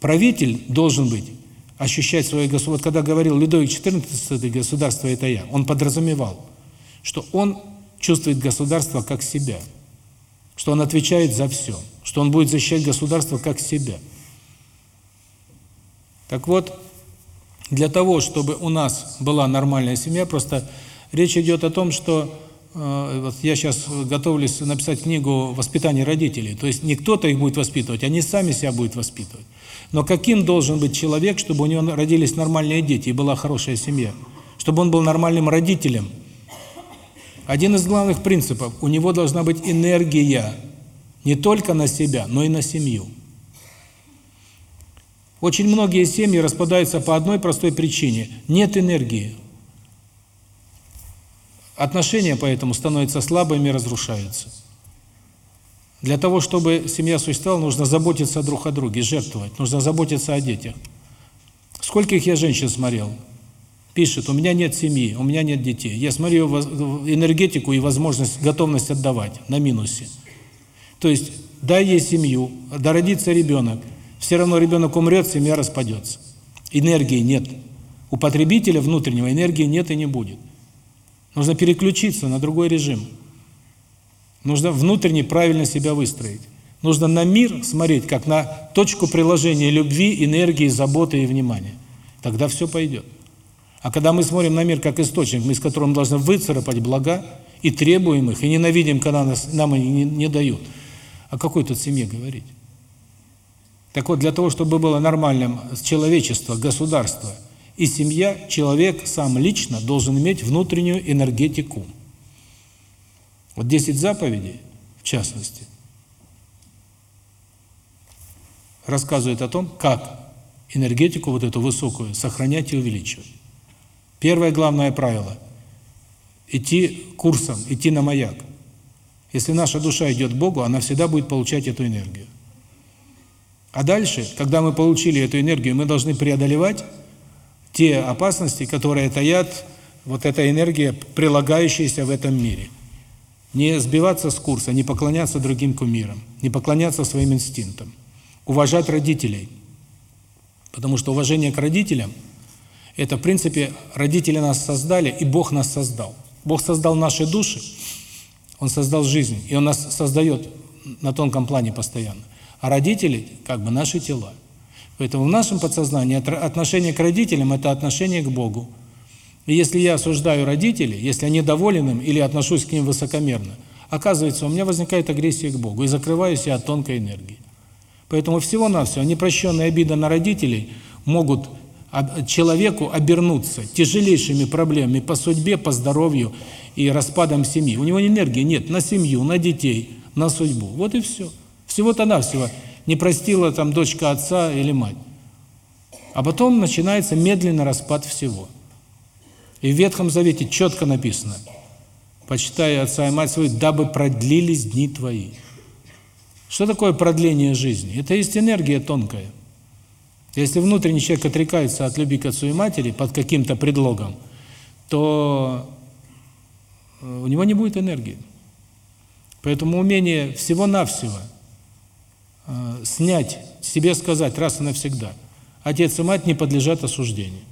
Правитель должен быть, ощущать свое государство. Вот когда говорил Людовик XIV, государство это я, он подразумевал, что он чувствует государство как себя, что он отвечает за все, что он будет защищать государство как себя. Так вот, для того, чтобы у нас была нормальная семья, просто речь идет о том, что э, вот я сейчас готовлюсь написать книгу «Воспитание родителей». То есть не кто-то их будет воспитывать, они сами себя будут воспитывать. Но каким должен быть человек, чтобы у него родились нормальные дети и была хорошая семья? Чтобы он был нормальным родителем. Один из главных принципов – у него должна быть энергия не только на себя, но и на семью. Очень многие семьи распадаются по одной простой причине – нет энергии. Отношения поэтому становятся слабыми и разрушаются. Для того, чтобы семья существовала, нужно заботиться друг о друге, жертвовать, нужно заботиться о детях. Скольких я женщин смотрел? Пишет, у меня нет семьи, у меня нет детей. Я смотрю энергетику и возможность, готовность отдавать на минусе. То есть, дай ей семью, да родится ребенок – все равно ребенок умрет, семья распадется. Энергии нет. У потребителя внутреннего энергии нет и не будет. Нужно переключиться на другой режим. Нужно внутренне правильно себя выстроить. Нужно на мир смотреть, как на точку приложения любви, энергии, заботы и внимания. Тогда все пойдет. А когда мы смотрим на мир как источник, мы с которым должны выцарапать блага, и требуем их, и ненавидим, когда нас, нам они не, не дают. О какой тут семье говорить? Так вот, для того, чтобы было нормальным человечество, государство и семья, человек сам лично должен иметь внутреннюю энергетику. Вот 10 заповедей, в частности, рассказывают о том, как энергетику вот эту высокую сохранять и увеличивать. Первое главное правило – идти курсом, идти на маяк. Если наша душа идет к Богу, она всегда будет получать эту энергию. А дальше, когда мы получили эту энергию, мы должны преодолевать те опасности, которые таят вот эта энергия, прилагающаяся в этом мире. Не сбиваться с курса, не поклоняться другим кумирам, не поклоняться своим инстинктам. Уважать родителей. Потому что уважение к родителям – это, в принципе, родители нас создали, и Бог нас создал. Бог создал наши души, Он создал жизнь, и Он нас создает на тонком плане постоянно. А родители как бы наши тела. Поэтому в нашем подсознании отношение к родителям – это отношение к Богу. И если я осуждаю родителей, если я недоволен им или отношусь к ним высокомерно, оказывается, у меня возникает агрессия к Богу, и закрываюсь я от тонкой энергии. Поэтому всего-навсего непрощенная обида на родителей могут человеку обернуться тяжелейшими проблемами по судьбе, по здоровью и распадом семьи. У него энергии нет на семью, на детей, на судьбу. Вот и все. Всего-то навсего не простила там дочка отца или мать. А потом начинается медленный распад всего. И в Ветхом Завете четко написано, почитай отца и мать свою, дабы продлились дни твои. Что такое продление жизни? Это есть энергия тонкая. Если внутренний человек отрекается от любви к отцу и матери под каким-то предлогом, то э, у него не будет энергии. Поэтому умение всего-навсего – Э, снять, себе сказать раз и навсегда. Отец и мать не подлежат осуждению.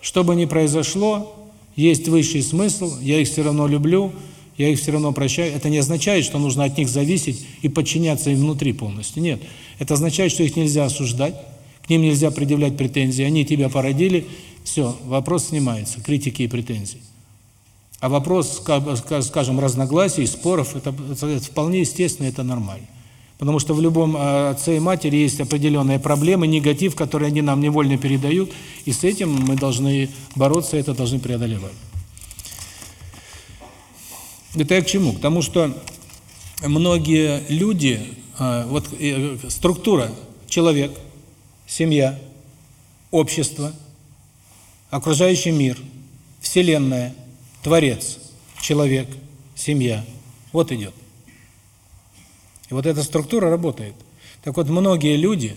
Что бы ни произошло, есть высший смысл, я их все равно люблю, я их все равно прощаю. Это не означает, что нужно от них зависеть и подчиняться им внутри полностью. Нет. Это означает, что их нельзя осуждать, к ним нельзя предъявлять претензии. Они тебя породили, все, вопрос снимается, критики и претензий. А вопрос, скажем, разногласий, споров, это, это вполне естественно, это нормально. Потому что в любом э, отце и матери есть определенные проблемы, негатив, который они нам невольно передают, и с этим мы должны бороться, это должны преодолевать. Это я к чему? К тому, что многие люди, э, вот э, структура, человек, семья, общество, окружающий мир, Вселенная, Творец, человек, семья. Вот идет. Вот эта структура работает. Так вот, многие люди,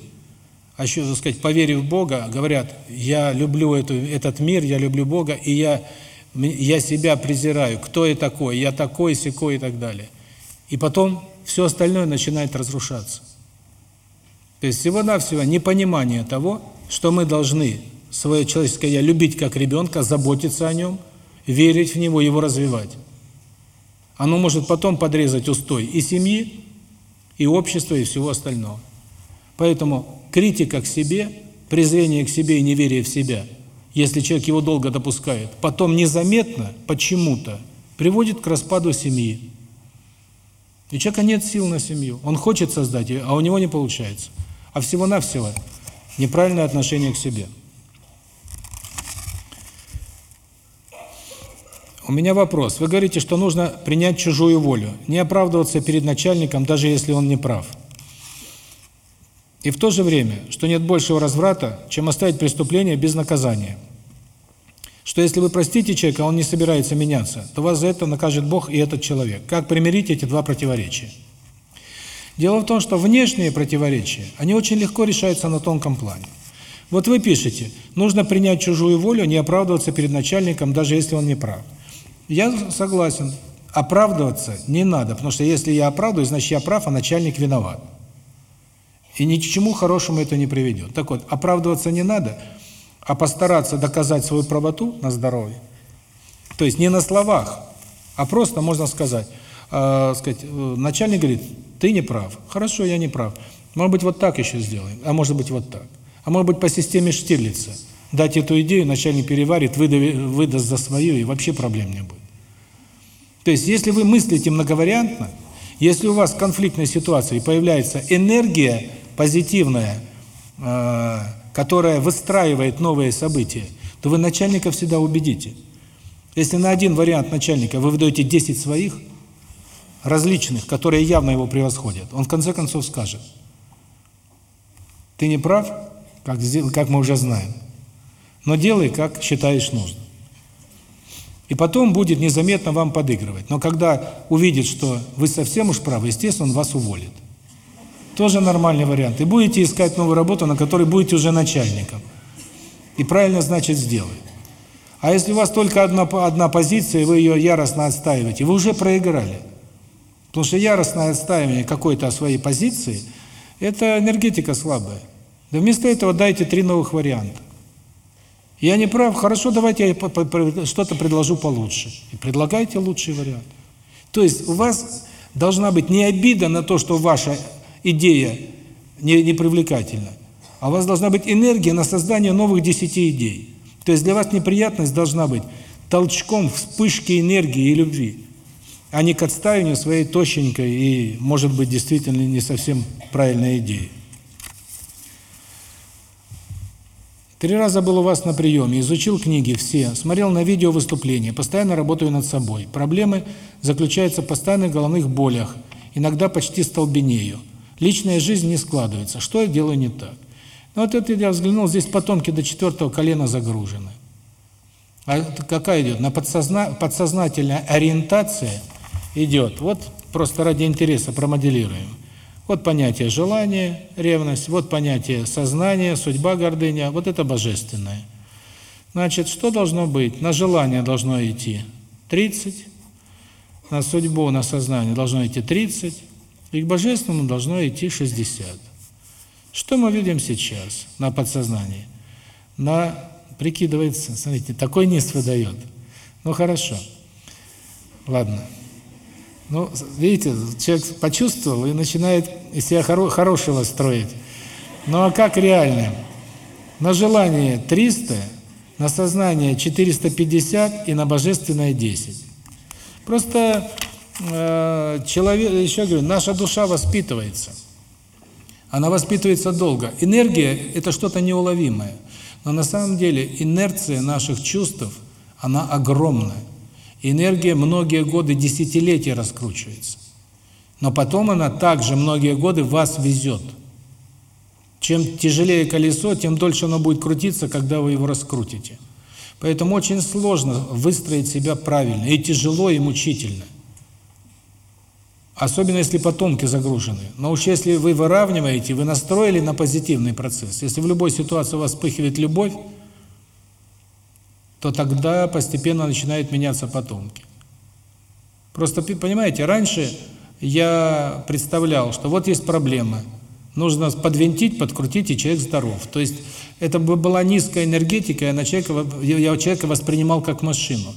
а еще, так сказать, поверив в Бога, говорят, я люблю эту, этот мир, я люблю Бога, и я, я себя презираю, кто я такой, я такой, секой и так далее. И потом все остальное начинает разрушаться. То есть всего-навсего непонимание того, что мы должны свое человеческое «я» любить как ребенка, заботиться о нем, верить в него, его развивать. Оно может потом подрезать устой и семьи, и общества, и всего остального. Поэтому критика к себе, презрение к себе и неверие в себя, если человек его долго допускает, потом незаметно, почему-то, приводит к распаду семьи. И у человека нет сил на семью. Он хочет создать ее, а у него не получается. А всего-навсего неправильное отношение к себе. У меня вопрос. Вы говорите, что нужно принять чужую волю, не оправдываться перед начальником, даже если он не прав. И в то же время, что нет большего разврата, чем оставить преступление без наказания. Что если вы простите человека, а он не собирается меняться, то вас за это накажет Бог и этот человек. Как примирить эти два противоречия? Дело в том, что внешние противоречия, они очень легко решаются на тонком плане. Вот вы пишете, нужно принять чужую волю, не оправдываться перед начальником, даже если он не прав. Я согласен. Оправдываться не надо, потому что если я оправдываюсь, значит я прав, а начальник виноват. И ни к чему хорошему это не приведет. Так вот, оправдываться не надо, а постараться доказать свою правоту на здоровье. То есть не на словах, а просто можно сказать, э, сказать, э, начальник говорит, ты не прав. Хорошо, я не прав. Может быть, вот так еще сделаем, а может быть, вот так. А может быть, по системе Штирлица – дать эту идею, начальник переварит, выдаст за свою, и вообще проблем не будет. То есть, если вы мыслите многовариантно, если у вас в конфликтной ситуации появляется энергия позитивная, э, которая выстраивает новые события, то вы начальника всегда убедите. Если на один вариант начальника вы выдаете 10 своих, различных, которые явно его превосходят, он в конце концов скажет, ты не прав, как, как мы уже знаем, но делай, как считаешь нужным. И потом будет незаметно вам подыгрывать. Но когда увидит, что вы совсем уж правы, естественно, он вас уволит. Тоже нормальный вариант. И будете искать новую работу, на которой будете уже начальником. И правильно, значит, сделает. А если у вас только одна, одна позиция, и вы ее яростно отстаиваете, вы уже проиграли. Потому что яростное отстаивание какой-то своей позиции – это энергетика слабая. Да вместо этого дайте три новых варианта. Я не прав, хорошо, давайте я что-то предложу получше. И предлагайте лучший вариант. То есть у вас должна быть не обида на то, что ваша идея не, не привлекательна, а у вас должна быть энергия на создание новых десяти идей. То есть для вас неприятность должна быть толчком вспышки энергии и любви, а не к отстаиванию своей тощенькой и, может быть, действительно не совсем правильной идеи. Три раза был у вас на приеме, изучил книги все, смотрел на видео выступления, постоянно работаю над собой. Проблемы заключаются в постоянных головных болях, иногда почти столбенею. Личная жизнь не складывается. Что я делаю не так? Ну вот это я взглянул, здесь потомки до четвертого колена загружены. А какая идет? На подсозна... подсознательная ориентация идет. Вот просто ради интереса промоделируем. Вот понятие желания, ревность, вот понятие сознания, судьба, гордыня, вот это божественное. Значит, что должно быть? На желание должно идти 30, на судьбу, на сознание должно идти 30, и к божественному должно идти 60. Что мы видим сейчас на подсознании? На прикидывается, смотрите, такой низ выдает. Ну хорошо. Ладно. Ну, видите, человек почувствовал и начинает из себя хоро хорошего строить. Ну а как реально? На желание 300, на сознание 450 и на божественное 10. Просто э, человек, еще говорю, наша душа воспитывается. Она воспитывается долго. Энергия – это что-то неуловимое. Но на самом деле инерция наших чувств, она огромная. Энергия многие годы, десятилетия раскручивается. Но потом она также многие годы вас везет. Чем тяжелее колесо, тем дольше оно будет крутиться, когда вы его раскрутите. Поэтому очень сложно выстроить себя правильно, и тяжело, и мучительно. Особенно если потомки загружены. Но уж если вы выравниваете, вы настроили на позитивный процесс. Если в любой ситуации у вас вспыхивает любовь, то тогда постепенно начинают меняться потомки. Просто, понимаете, раньше я представлял, что вот есть проблема, нужно подвинтить, подкрутить, и человек здоров. То есть это бы была низкая энергетика, я, на человека, я человека воспринимал как машину.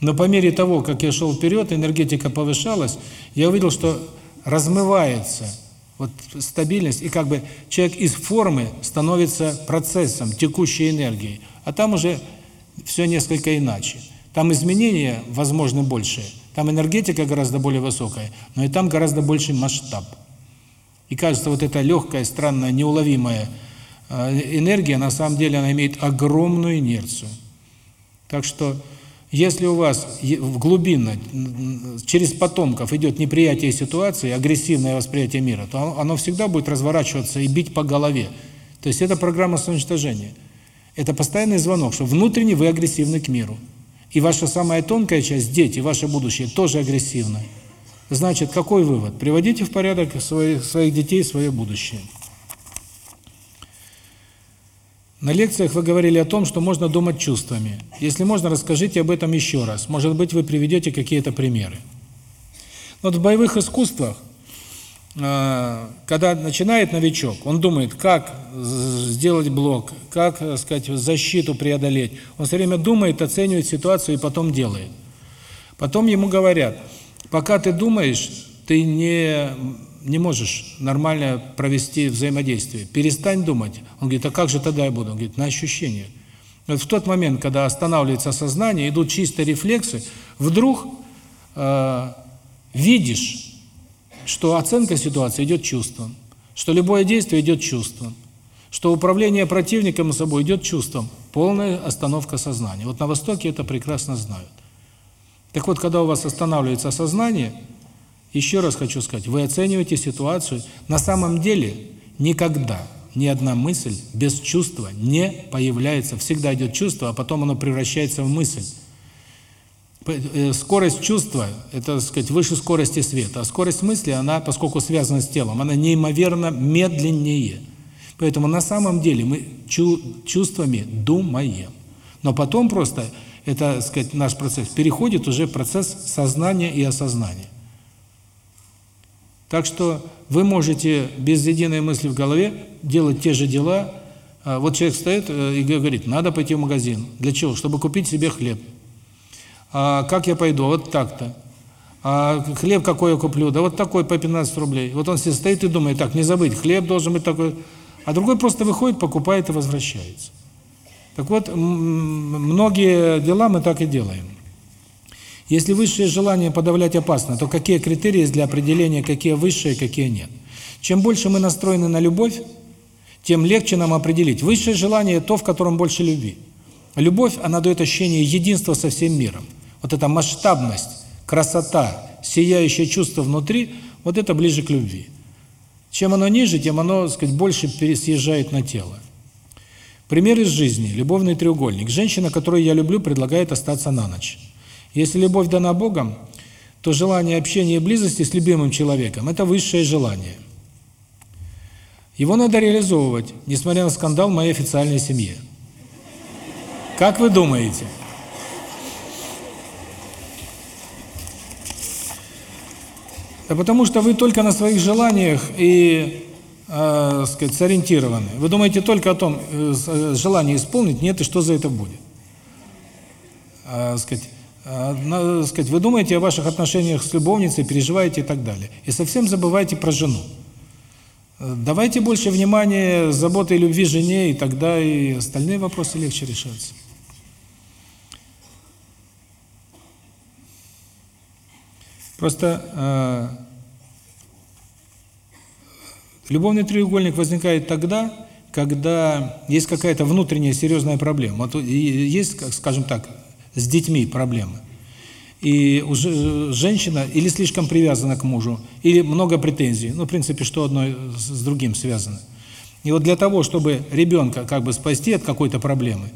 Но по мере того, как я шел вперед, энергетика повышалась, я увидел, что размывается вот стабильность, и как бы человек из формы становится процессом, текущей энергией. А там уже все несколько иначе. Там изменения, возможно, большие. Там энергетика гораздо более высокая, но и там гораздо больший масштаб. И кажется, вот эта легкая, странная, неуловимая э, энергия, на самом деле она имеет огромную инерцию. Так что если у вас в глубинно, через потомков идет неприятие ситуации, агрессивное восприятие мира, то оно всегда будет разворачиваться и бить по голове. То есть это программа самоуничтожения. Это постоянный звонок, что внутренне вы агрессивны к миру. И ваша самая тонкая часть, дети, ваше будущее, тоже агрессивны. Значит, какой вывод? Приводите в порядок своих, своих детей, свое будущее. На лекциях вы говорили о том, что можно думать чувствами. Если можно, расскажите об этом еще раз. Может быть, вы приведете какие-то примеры. Вот в боевых искусствах, когда начинает новичок, он думает, как сделать блок, как, так сказать, защиту преодолеть. Он все время думает, оценивает ситуацию и потом делает. Потом ему говорят, пока ты думаешь, ты не не можешь нормально провести взаимодействие. Перестань думать. Он говорит, а как же тогда я буду? Он говорит, на ощущениях. Вот в тот момент, когда останавливается сознание, идут чистые рефлексы, вдруг э, видишь, что оценка ситуации идет чувством, что любое действие идет чувством, что управление противником собой идет чувством, полная остановка сознания. Вот на Востоке это прекрасно знают. Так вот, когда у вас останавливается сознание, еще раз хочу сказать, вы оцениваете ситуацию. На самом деле никогда ни одна мысль без чувства не появляется. Всегда идет чувство, а потом оно превращается в мысль. Э, скорость чувства – это, так сказать, выше скорости света. А скорость мысли, она, поскольку связана с телом, она неимоверно медленнее. Поэтому на самом деле мы чувствами думаем. Но потом просто, это, так сказать, наш процесс переходит уже в процесс сознания и осознания. Так что вы можете без единой мысли в голове делать те же дела. А, вот человек стоит э, и говорит, надо пойти в магазин. Для чего? Чтобы купить себе хлеб. А как я пойду? Вот так-то. А хлеб какой я куплю? Да вот такой по 15 рублей. Вот он себе стоит и думает, так, не забыть, хлеб должен быть такой. А другой просто выходит, покупает и возвращается. Так вот, многие дела мы так и делаем. Если высшее желание подавлять опасно, то какие критерии есть для определения, какие высшие, какие нет? Чем больше мы настроены на любовь, тем легче нам определить. Высшее желание – то, в котором больше любви. Любовь, она дает ощущение единства со всем миром. Вот эта масштабность, красота, сияющее чувство внутри, вот это ближе к любви. Чем оно ниже, тем оно, так сказать, больше пересъезжает на тело. Пример из жизни. Любовный треугольник. Женщина, которую я люблю, предлагает остаться на ночь. Если любовь дана Богом, то желание общения и близости с любимым человеком – это высшее желание. Его надо реализовывать, несмотря на скандал в моей официальной семье. Как вы думаете? Да потому что вы только на своих желаниях и, э, сказать, сориентированы. Вы думаете только о том, э, э желание исполнить, нет, и что за это будет. Э, сказать, надо сказать, вы думаете о ваших отношениях с любовницей, переживаете и так далее. И совсем забываете про жену. Э, давайте больше внимания заботе и любви жене, и тогда и остальные вопросы легче решаться. Просто э, Любовный треугольник возникает тогда, когда есть какая-то внутренняя серьезная проблема. Вот есть, скажем так, с детьми проблемы. И уже женщина или слишком привязана к мужу, или много претензий. Ну, в принципе, что одно с другим связано. И вот для того, чтобы ребенка как бы спасти от какой-то проблемы,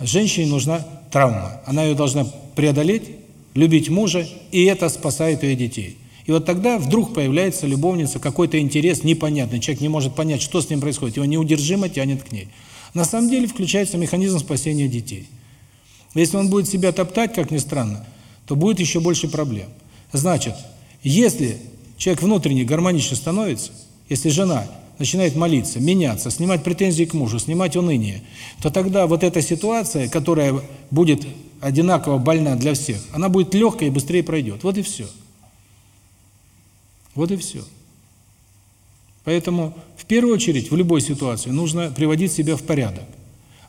женщине нужна травма. Она ее должна преодолеть, любить мужа, и это спасает ее детей. И вот тогда вдруг появляется любовница, какой-то интерес непонятный, человек не может понять, что с ним происходит, его неудержимо тянет к ней. На самом деле включается механизм спасения детей. Если он будет себя топтать, как ни странно, то будет еще больше проблем. Значит, если человек внутренне гармонично становится, если жена начинает молиться, меняться, снимать претензии к мужу, снимать уныние, то тогда вот эта ситуация, которая будет одинаково больна для всех, она будет легкой и быстрее пройдет. Вот и все. Вот и все. Поэтому в первую очередь в любой ситуации нужно приводить себя в порядок.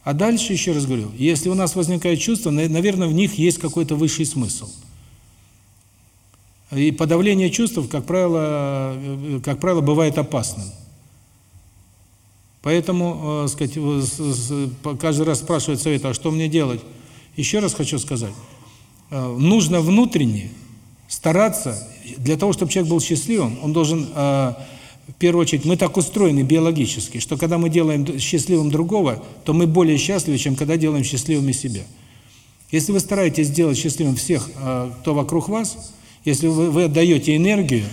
А дальше, еще раз говорю, если у нас возникает чувство, наверное, в них есть какой-то высший смысл. И подавление чувств, как правило, э, как правило, бывает опасным. Поэтому, э, сказать, каждый раз спрашивают совет, а что мне делать? Еще раз хочу сказать, э, нужно внутренне стараться, для того, чтобы человек был счастливым, он должен э, в первую очередь, мы так устроены биологически, что когда мы делаем счастливым другого, то мы более счастливы, чем когда делаем счастливыми себя. Если вы стараетесь сделать счастливым всех, э, кто вокруг вас, если вы, отдаете энергию,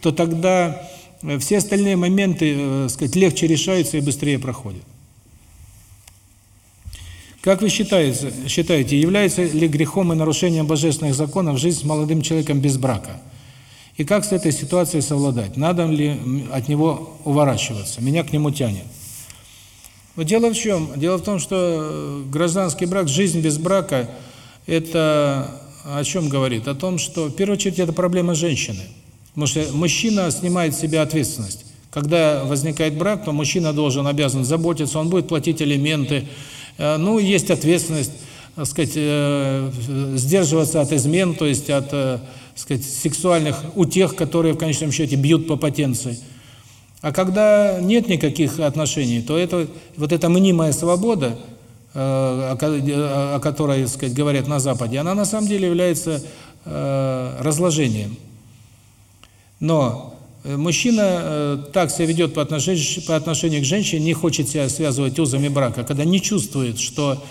то тогда все остальные моменты, э, сказать, легче решаются и быстрее проходят. Как вы считаете, считаете, является ли грехом и нарушением божественных законов жизнь с молодым человеком без брака? И как с этой ситуацией совладать? Надо ли от него уворачиваться? Меня к нему тянет. Но дело в чем? Дело в том, что э, гражданский брак, жизнь без брака, это о чем говорит? О том, что в первую очередь это проблема женщины. Потому что мужчина снимает с себя ответственность. Когда возникает брак, то мужчина должен, обязан заботиться, он будет платить элементы. Э, ну, есть ответственность, так сказать, э, сдерживаться от измен, то есть от сказать, сексуальных утех, которые в конечном счете бьют по потенции. А когда нет никаких отношений, то это вот эта мнимая свобода, э, о которой, так сказать, говорят на Западе, она на самом деле является э, разложением. Но мужчина э, так себя ведет по отношению, по отношению к женщине, не хочет себя связывать узами брака, когда не чувствует, что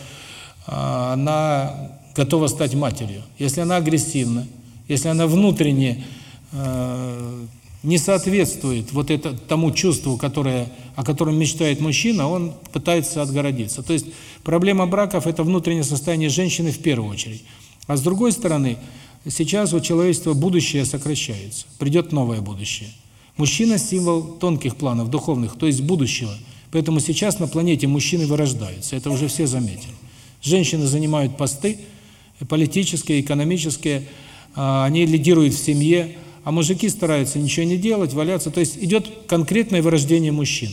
она готова стать матерью. Если она агрессивна, если она внутренне э, не соответствует вот это тому чувству, которое, о котором мечтает мужчина, он пытается отгородиться. То есть проблема браков – это внутреннее состояние женщины в первую очередь. А с другой стороны, сейчас у человечества будущее сокращается, придет новое будущее. Мужчина – символ тонких планов, духовных, то есть будущего. Поэтому сейчас на планете мужчины вырождаются, это уже все заметили. Женщины занимают посты политические, экономические, а, они лидируют в семье, а мужики стараются ничего не делать, валяться. То есть идет конкретное вырождение мужчин.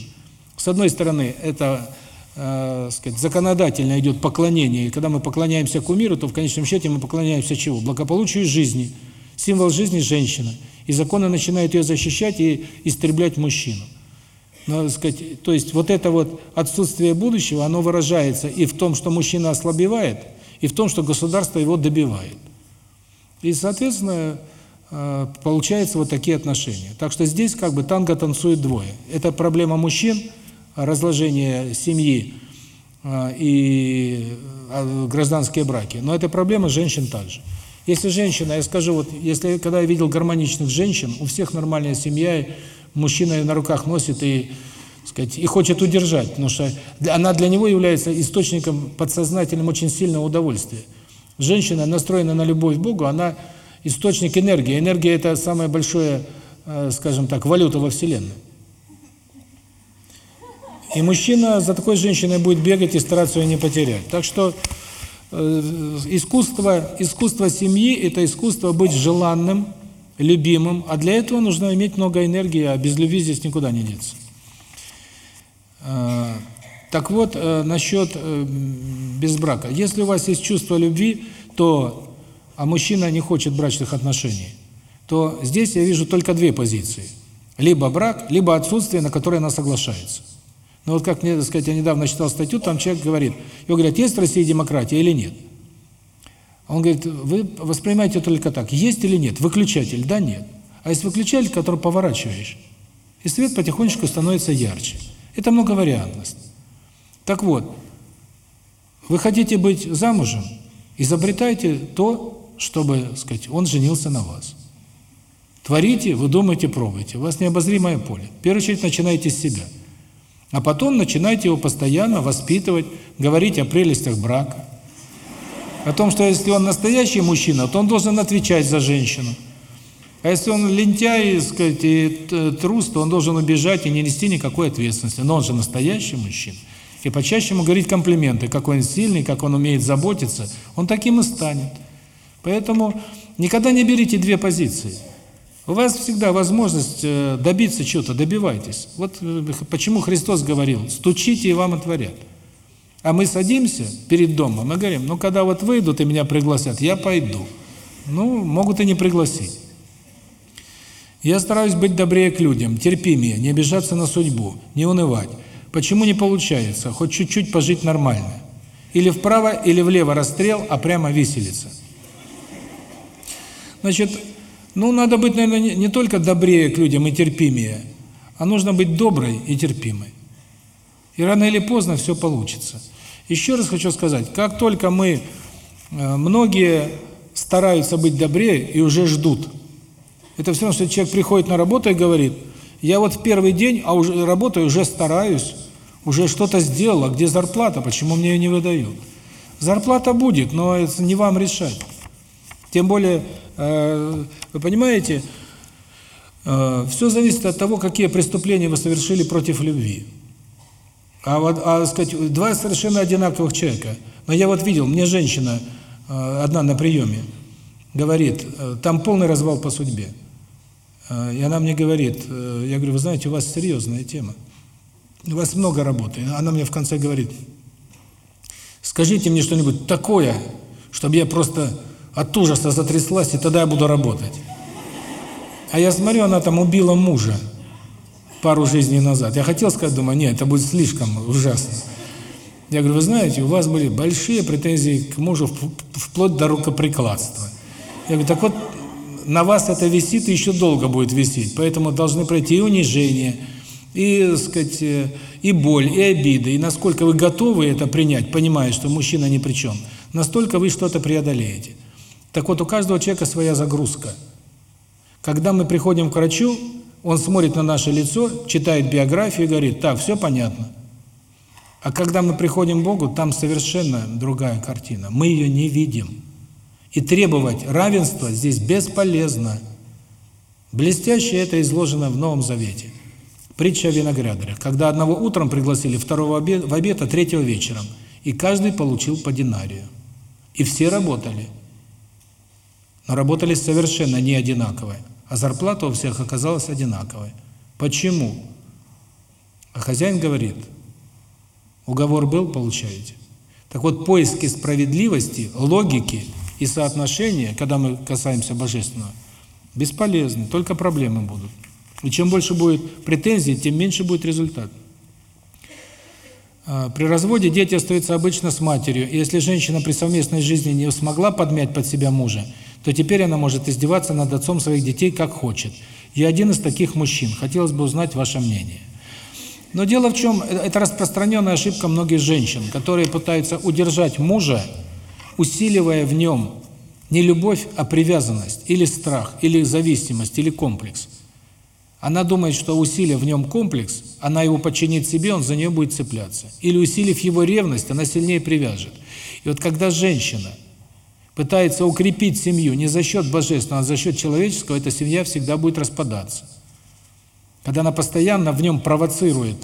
С одной стороны, это э, сказать, законодательно идет поклонение, и когда мы поклоняемся кумиру, то в конечном счете мы поклоняемся чего? Благополучию жизни. Символ жизни – женщина. И законы начинают ее защищать и истреблять мужчину. Но, сказать, то есть вот это вот отсутствие будущего, оно выражается и в том, что мужчина ослабевает, и в том, что государство его добивает. И, соответственно, э, получаются вот такие отношения. Так что здесь как бы танго танцует двое. Это проблема мужчин, разложение семьи э, и э, гражданские браки. Но это проблема женщин также. Если женщина, я скажу, вот если когда я видел гармоничных женщин, у всех нормальная семья, мужчина ее на руках носит и, сказать, и хочет удержать, потому что она для него является источником подсознательным очень сильного удовольствия. Женщина настроена на любовь к Богу, она источник энергии. Энергия – это самое большое, э, скажем так, валюта во Вселенной. И мужчина за такой женщиной будет бегать и стараться ее не потерять. Так что искусство, искусство семьи – это искусство быть желанным, любимым, а для этого нужно иметь много энергии, а без любви здесь никуда не деться. Э, так вот, э, насчет э, без брака. Если у вас есть чувство любви, то, а мужчина не хочет брачных отношений, то здесь я вижу только две позиции. Либо брак, либо отсутствие, на которое она соглашается. Но вот как мне, так сказать, я недавно читал статью, там человек говорит, его говорят, есть в России демократия или нет? Он говорит, вы воспринимаете только так, есть или нет, выключатель, да, нет. А есть выключатель, который поворачиваешь, и свет потихонечку становится ярче. Это многовариантность. Так вот, вы хотите быть замужем, изобретайте то, чтобы, сказать, он женился на вас. Творите, вы думаете, пробуйте. У вас необозримое поле. В первую очередь начинайте с себя. А потом начинайте его постоянно воспитывать, говорить о прелестях брака. О том, что если он настоящий мужчина, то он должен отвечать за женщину. А если он лентяй, сказать, и трус, то он должен убежать и не нести никакой ответственности. Но он же настоящий мужчина. И почаще ему говорить комплименты, какой он сильный, как он умеет заботиться. Он таким и станет. Поэтому никогда не берите две позиции. У вас всегда возможность э, добиться чего-то, добивайтесь. Вот э, почему Христос говорил, стучите и вам отворят. А мы садимся перед домом, мы говорим, ну когда вот выйдут и меня пригласят, я пойду. Ну, могут и не пригласить. Я стараюсь быть добрее к людям, терпимее, не обижаться на судьбу, не унывать. Почему не получается? Хоть чуть-чуть пожить нормально. Или вправо, или влево расстрел, а прямо виселица. Значит, ну, надо быть, наверное, не, только добрее к людям и терпимее, а нужно быть доброй и терпимой. И рано или поздно все получится. Еще раз хочу сказать, как только мы, э, многие стараются быть добрее и уже ждут. Это все равно, что человек приходит на работу и говорит, я вот в первый день, а уже работаю, уже стараюсь, уже что-то сделал, а где зарплата, почему мне ее не выдают? Зарплата будет, но это не вам решать. Тем более, вы понимаете, э, все зависит от того, какие преступления вы совершили против любви. А вот, а сказать, два совершенно одинаковых человека. Но я вот видел, мне женщина э, одна на приеме говорит, там полный развал по судьбе. И она мне говорит, я говорю, вы знаете, у вас серьезная тема. У вас много работы. Она мне в конце говорит, скажите мне что-нибудь такое, чтобы я просто от ужаса затряслась, и тогда я буду работать. А я смотрю, она там убила мужа пару жизней назад. Я хотел сказать, думаю, нет, это будет слишком ужасно. Я говорю, вы знаете, у вас были большие претензии к мужу вплоть до рукоприкладства. Я говорю, так вот, на вас это висит и еще долго будет висеть, поэтому должны пройти и унижение, и, сказать, и боль, и обиды, и насколько вы готовы это принять, понимая, что мужчина ни при чем, настолько вы что-то преодолеете. Так вот, у каждого человека своя загрузка. Когда мы приходим к врачу, он смотрит на наше лицо, читает биографию и говорит, так, все понятно. А когда мы приходим к Богу, там совершенно другая картина. Мы ее не видим. И требовать равенства здесь бесполезно. Блестяще это изложено в Новом Завете. Притча о виноградарях. Когда одного утром пригласили, второго в обед, а третьего вечером. И каждый получил по динарию. И все работали но работали совершенно не одинаковые, а зарплата у всех оказалась одинаковой. Почему? А хозяин говорит, уговор был, получаете. Так вот, поиски справедливости, логики и соотношения, когда мы касаемся Божественного, бесполезны, только проблемы будут. И чем больше будет претензий, тем меньше будет результат. А, при разводе дети остаются обычно с матерью, если женщина при совместной жизни не смогла подмять под себя мужа, то теперь она может издеваться над отцом своих детей как хочет. Я один из таких мужчин. Хотелось бы узнать ваше мнение. Но дело в чем, э, это распространенная ошибка многих женщин, которые пытаются удержать мужа, усиливая в нем не любовь, а привязанность, или страх, или зависимость, или комплекс. Она думает, что усилив в нем комплекс, она его подчинит себе, он за нее будет цепляться. Или усилив его ревность, она сильнее привяжет. И вот когда женщина пытается укрепить семью не за счет божественного, а за счет человеческого, эта семья всегда будет распадаться. Когда она постоянно в нем провоцирует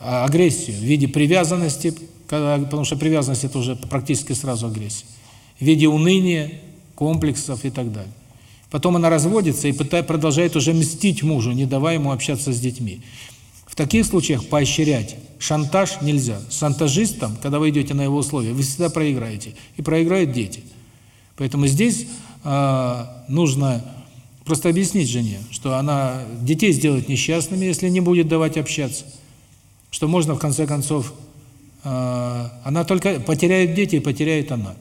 а, агрессию в виде привязанности, потому что привязанность – это уже практически сразу агрессия, в виде уныния, комплексов и так далее. Потом она разводится и продолжает уже мстить мужу, не давая ему общаться с детьми. В таких случаях поощрять шантаж нельзя. С шантажистом, когда вы идете на его условия, вы всегда проиграете. И проиграют дети. Поэтому здесь э, нужно Просто объяснить жене, что она детей сделает несчастными, если не будет давать общаться. Что можно, в конце концов, э, она только потеряет дети и потеряет она.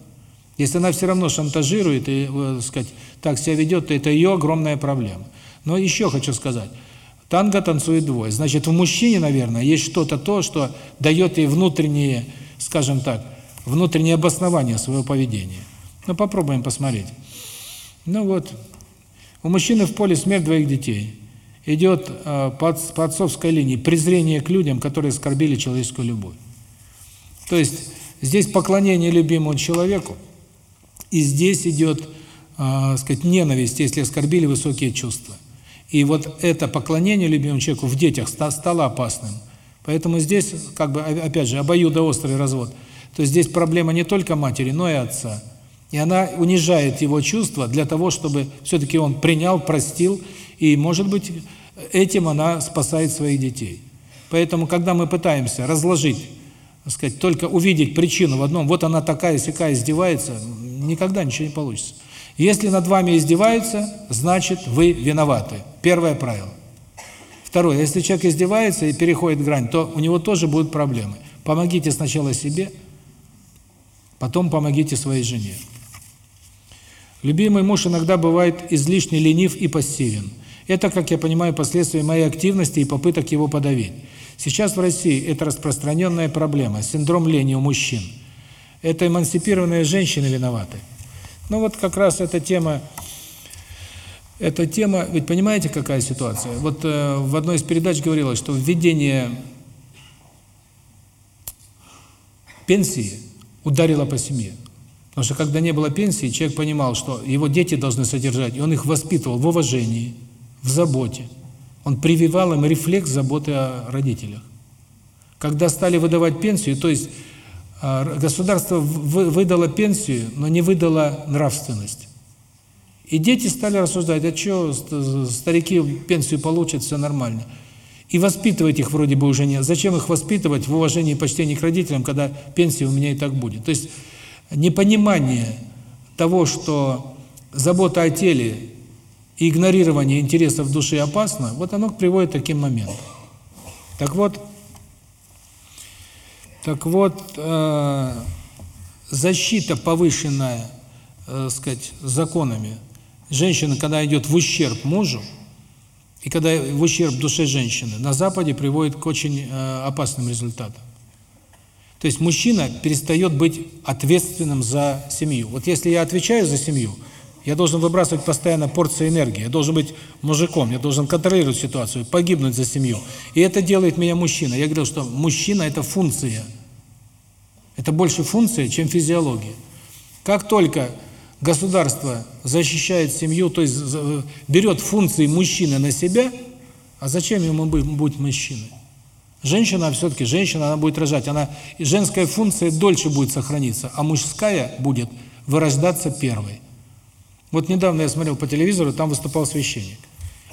Если она все равно шантажирует и, э, сказать, так себя ведет, то это ее огромная проблема. Но еще хочу сказать, танго танцует двое. Значит, в мужчине, наверное, есть что-то то, что дает ей внутренние, скажем так, внутреннее обоснование своего поведения. Ну, попробуем посмотреть. Ну вот, у мужчины в поле смерть двоих детей. Идет э, по, по отцовской линии презрение к людям, которые оскорбили человеческую любовь. То есть здесь поклонение любимому человеку, и здесь идет, э, сказать, ненависть, если оскорбили высокие чувства. И вот это поклонение любимому человеку в детях стало опасным. Поэтому здесь, как бы, опять же, обоюдоострый развод. То есть здесь проблема не только матери, но и отца. И она унижает его чувства для того, чтобы все-таки он принял, простил, и, может быть, этим она спасает своих детей. Поэтому, когда мы пытаемся разложить, так сказать, только увидеть причину в одном, вот она такая, сякая издевается, никогда ничего не получится. Если над вами издеваются, значит, вы виноваты. Первое правило. Второе, если человек издевается и переходит грань, то у него тоже будут проблемы. Помогите сначала себе, потом помогите своей жене. Любимый муж иногда бывает излишне ленив и пассивен. Это, как я понимаю, последствия моей активности и попыток его подавить. Сейчас в России это распространенная проблема, синдром лени у мужчин. Это эмансипированные женщины виноваты. Ну вот как раз эта тема, эта тема, ведь понимаете, какая ситуация? Вот э, в одной из передач говорилось, что введение пенсии ударило по семье. Потому что когда не было пенсии, человек понимал, что его дети должны содержать, и он их воспитывал в уважении, в заботе. Он прививал им рефлекс заботы о родителях. Когда стали выдавать пенсию, то есть а, государство выдало пенсию, но не выдало нравственность. И дети стали рассуждать, а что старики пенсию получат, все нормально. И воспитывать их вроде бы уже нет. Зачем их воспитывать в уважении и почтении к родителям, когда пенсия у меня и так будет? То есть непонимание того, что забота о теле и игнорирование интересов души опасно, вот оно приводит к таким моментам. Так вот, так вот, э, защита повышенная, э, сказать, законами, женщина, когда идет в ущерб мужу, и когда в ущерб душе женщины, на Западе приводит к очень э, опасным результатам. То есть мужчина перестает быть ответственным за семью. Вот если я отвечаю за семью, я должен выбрасывать постоянно порции энергии, я должен быть мужиком, я должен контролировать ситуацию, погибнуть за семью. И это делает меня мужчина. Я говорил, что мужчина – это функция. Это больше функция, чем физиология. Как только государство защищает семью, то есть берет функции мужчины на себя, а зачем ему быть мужчиной? Женщина все-таки, женщина, она будет рожать, она женская функция дольше будет сохраниться, а мужская будет вырождаться первой. Вот недавно я смотрел по телевизору, там выступал священник.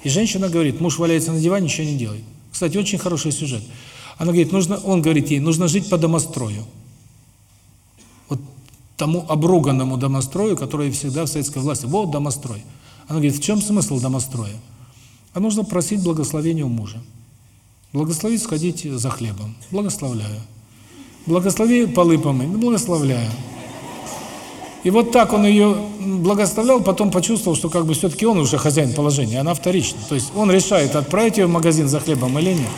И женщина говорит, муж валяется на диване, ничего не делает. Кстати, очень хороший сюжет. Она говорит, нужно, он говорит ей, нужно жить по домострою. Вот тому обруганному домострою, который всегда в советской власти. Вот домострой. Она говорит, в чем смысл домостроя? А нужно просить благословения у мужа. Благослови сходить за хлебом. Благословляю. Благослови полы помыть. Благословляю. И вот так он ее благословлял, потом почувствовал, что как бы все-таки он уже хозяин положения, она вторична. То есть он решает, отправить ее в магазин за хлебом или нет.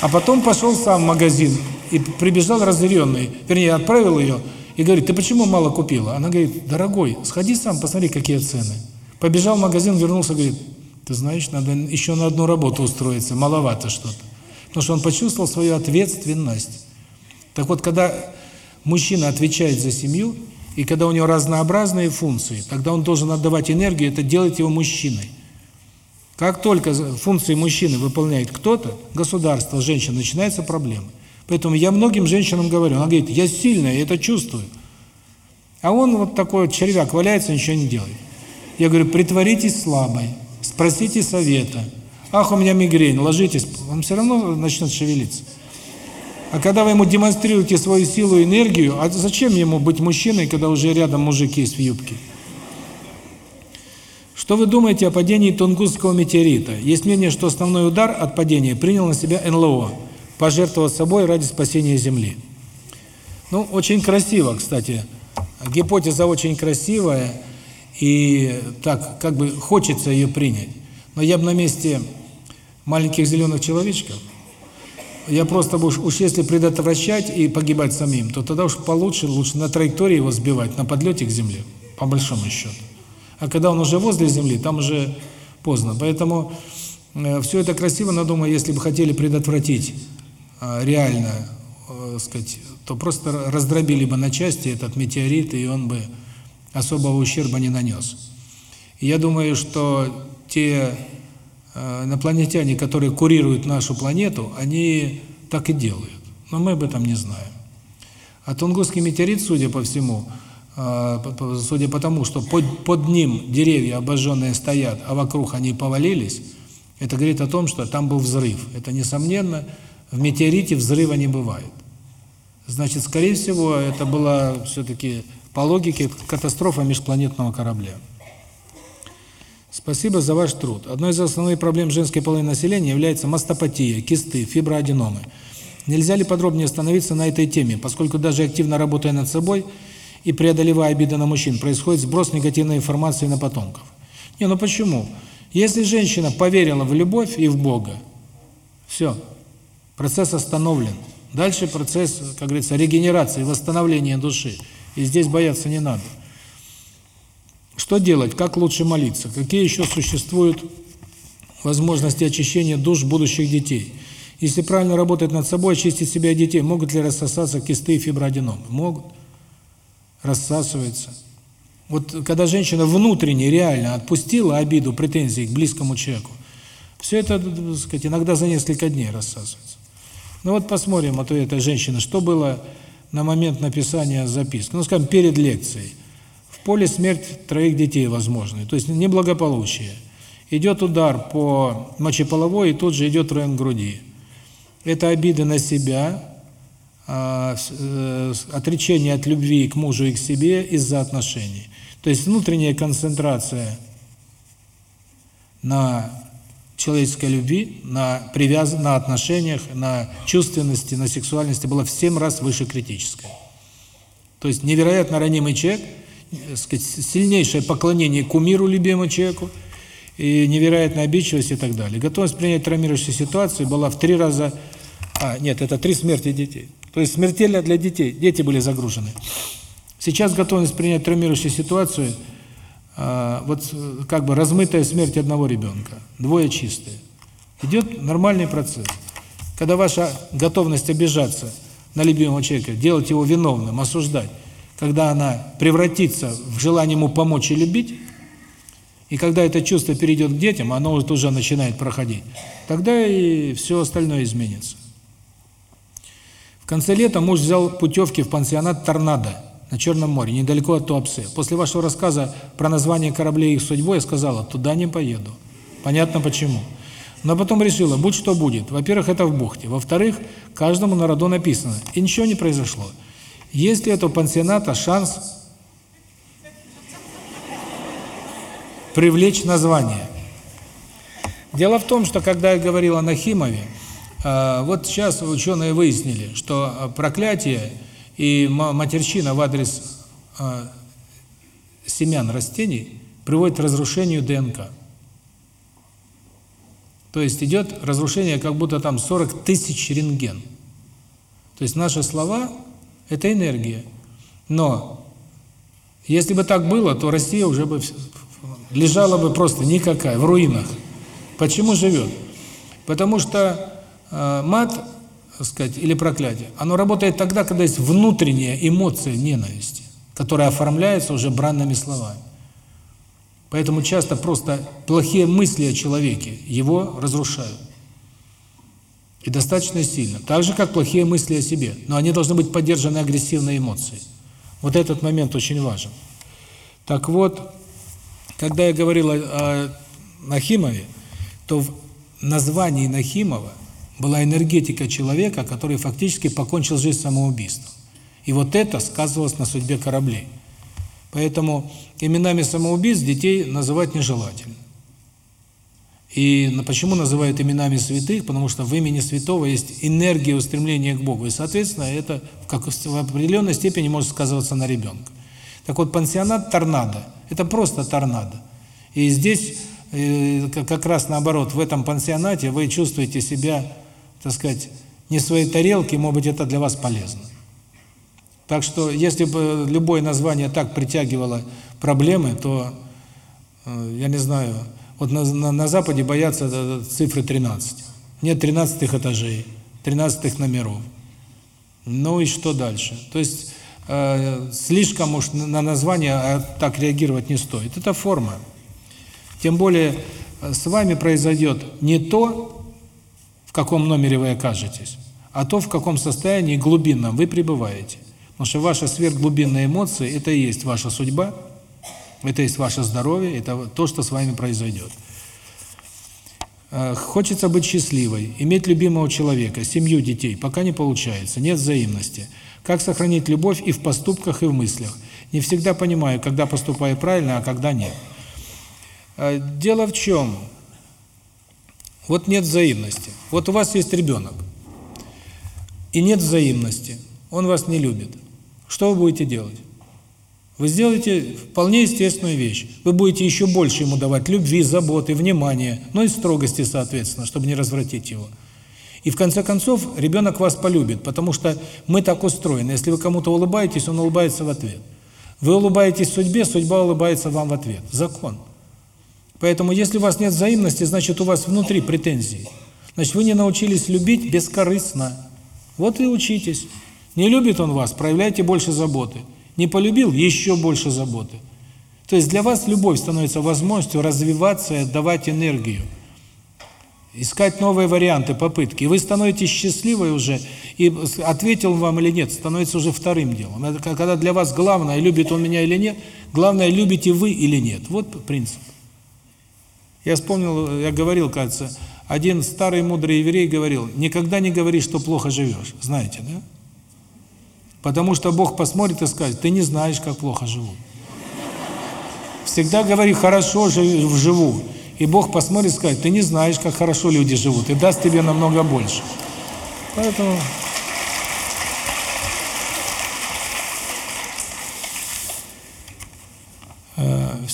А потом пошел сам в магазин и прибежал разъяренный, вернее, отправил ее и говорит, ты почему мало купила? Она говорит, дорогой, сходи сам, посмотри, какие цены. Побежал в магазин, вернулся, говорит, ты знаешь, надо еще на одну работу устроиться, маловато что-то. Потому что он почувствовал свою ответственность. Так вот, когда мужчина отвечает за семью, и когда у него разнообразные функции, тогда он должен отдавать энергию, это делать его мужчиной. Как только функции мужчины выполняет кто-то, государство, женщина, начинаются проблемы. Поэтому я многим женщинам говорю, она говорит, я сильная, я это чувствую. А он вот такой вот червяк валяется, ничего не делает. Я говорю, притворитесь слабой. Спросите совета. Ах, у меня мигрень, ложитесь. Он все равно начнет шевелиться. А когда вы ему демонстрируете свою силу и энергию, а зачем ему быть мужчиной, когда уже рядом мужик есть в юбке? Что вы думаете о падении Тунгусского метеорита? Есть мнение, что основной удар от падения принял на себя НЛО, пожертвовав собой ради спасения Земли. Ну, очень красиво, кстати. Гипотеза очень красивая, и так, как бы хочется ее принять. Но я бы на месте маленьких зеленых человечков, я просто уж, уж если предотвращать и погибать самим, то тогда уж получше, лучше на траектории его сбивать, на подлете к Земле, по большому счету. А когда он уже возле Земли, там уже поздно. Поэтому э, все это красиво, но думаю, если бы хотели предотвратить э, реально, э, сказать, то просто раздробили бы на части этот метеорит, и он бы особого ущерба не нанес. Я думаю, что те э, инопланетяне, которые курируют нашу планету, они так и делают. Но мы об этом не знаем. А Тунгусский метеорит, судя по всему, э, судя по тому, что под, под ним деревья обожженные стоят, а вокруг они повалились, это говорит о том, что там был взрыв. Это несомненно, в метеорите взрыва не бывает. Значит, скорее всего, это была все-таки по логике катастрофа межпланетного корабля. Спасибо за ваш труд. Одной из основных проблем женской половины населения является мастопатия, кисты, фиброаденомы. Нельзя ли подробнее остановиться на этой теме, поскольку даже активно работая над собой и преодолевая обиды на мужчин, происходит сброс негативной информации на потомков? Не, ну почему? Если женщина поверила в любовь и в Бога, все, процесс остановлен. Дальше процесс, как говорится, регенерации, восстановления души. И здесь бояться не надо. Что делать? Как лучше молиться? Какие еще существуют возможности очищения душ будущих детей? Если правильно работать над собой, очистить себя и детей, могут ли рассосаться кисты и фиброаденомы? Могут. Рассасываются. Вот когда женщина внутренне, реально отпустила обиду, претензии к близкому человеку, все это, так сказать, иногда за несколько дней рассасывается. Ну вот посмотрим, а то этой женщины, что было на момент написания записки. Ну, скажем, перед лекцией. В поле смерть троих детей возможны, то есть неблагополучие. Идет удар по мочеполовой, и тут же идет район груди. Это обиды на себя, а, э, отречение от любви к мужу и к себе из-за отношений. То есть внутренняя концентрация на человеческой любви, на привяз... на отношениях, на чувственности, на сексуальности было в семь раз выше критической. То есть невероятно ранимый человек, э, сказать, сильнейшее поклонение кумиру любимому человеку, и невероятная обидчивость и так далее. Готовность принять травмирующую ситуацию была в три раза... А, нет, это три смерти детей. То есть смертельно для детей. Дети были загружены. Сейчас готовность принять травмирующую ситуацию – вот э, как бы размытая смерть одного ребенка, двое чистые. Идет нормальный процесс. Когда ваша готовность обижаться на любимого человека, делать его виновным, осуждать, когда она превратится в желание ему помочь и любить, и когда это чувство перейдет к детям, оно вот уже начинает проходить, тогда и все остальное изменится. В конце лета муж взял путевки в пансионат «Торнадо» на Черном море, недалеко от Туапсе. После вашего рассказа про название кораблей и их судьбу я сказала, туда не поеду. Понятно почему. Но потом решила, будь что будет. Во-первых, это в бухте. Во-вторых, каждому на роду написано. И ничего не произошло. Есть ли это у пансионата шанс привлечь название? Дело в том, что когда я говорил о Нахимове, а, вот сейчас ученые выяснили, что проклятие и матерщина в адрес э, семян растений приводит к разрушению ДНК. То есть идет разрушение как будто там 40 тысяч рентген. То есть наши слова – это энергия. Но если бы так было, то Россия уже бы лежала бы просто никакая, в руинах. Почему живет? Потому что э, мат сказать, или проклятие, оно работает тогда, когда есть внутренняя эмоция ненависти, которая оформляется уже бранными словами. Поэтому часто просто плохие мысли о человеке его разрушают. И достаточно сильно. Так же, как плохие мысли о себе. Но они должны быть поддержаны агрессивной эмоцией. Вот этот момент очень важен. Так вот, когда я говорил о, о Нахимове, то в названии Нахимова – была энергетика человека, который фактически покончил жизнь самоубийством. И вот это сказывалось на судьбе кораблей. Поэтому именами самоубийц детей называть нежелательно. И почему называют именами святых? Потому что в имени святого есть энергия устремления к Богу. И, соответственно, это как в определенной степени может сказываться на ребенка. Так вот, пансионат торнадо – это просто торнадо. И здесь э, как раз наоборот, в этом пансионате вы чувствуете себя, так сказать, не своей тарелке, может быть, это для вас полезно. Так что, если бы любое название так притягивало проблемы, то, э, я не знаю, вот на, на, на Западе боятся цифры 13. Нет 13 этажей, 13 номеров. Ну и что дальше? То есть, э, слишком уж на название а так реагировать не стоит. Это форма. Тем более, э, с вами произойдет не то, каком номере вы окажетесь, а то, в каком состоянии глубинном вы пребываете. Потому что ваши сверхглубинные эмоции – это и есть ваша судьба, это есть ваше здоровье, это то, что с вами произойдет. Э, хочется быть счастливой, иметь любимого человека, семью, детей. Пока не получается, нет взаимности. Как сохранить любовь и в поступках, и в мыслях? Не всегда понимаю, когда поступаю правильно, а когда нет. Э, дело в чем? Вот нет взаимности. Вот у вас есть ребенок, и нет взаимности. Он вас не любит. Что вы будете делать? Вы сделаете вполне естественную вещь. Вы будете еще больше ему давать любви, заботы, внимания, но и строгости, соответственно, чтобы не развратить его. И в конце концов ребенок вас полюбит, потому что мы так устроены. Если вы кому-то улыбаетесь, он улыбается в ответ. Вы улыбаетесь судьбе, судьба улыбается вам в ответ. Закон. Поэтому если у вас нет взаимности, значит у вас внутри претензии. Значит, вы не научились любить бескорыстно. Вот и учитесь. Не любит он вас, проявляйте больше заботы. Не полюбил – еще больше заботы. То есть для вас любовь становится возможностью развиваться и отдавать энергию. Искать новые варианты, попытки. И вы становитесь счастливой уже, и ответил вам или нет, становится уже вторым делом. Это когда для вас главное, любит он меня или нет, главное, любите вы или нет. Вот принцип. Я вспомнил, я говорил, кажется, один старый мудрый еврей говорил, никогда не говори, что плохо живешь. Знаете, да? Потому что Бог посмотрит и скажет, ты не знаешь, как плохо живу. Всегда говори, хорошо живу. И Бог посмотрит и скажет, ты не знаешь, как хорошо люди живут, и даст тебе намного больше. Поэтому...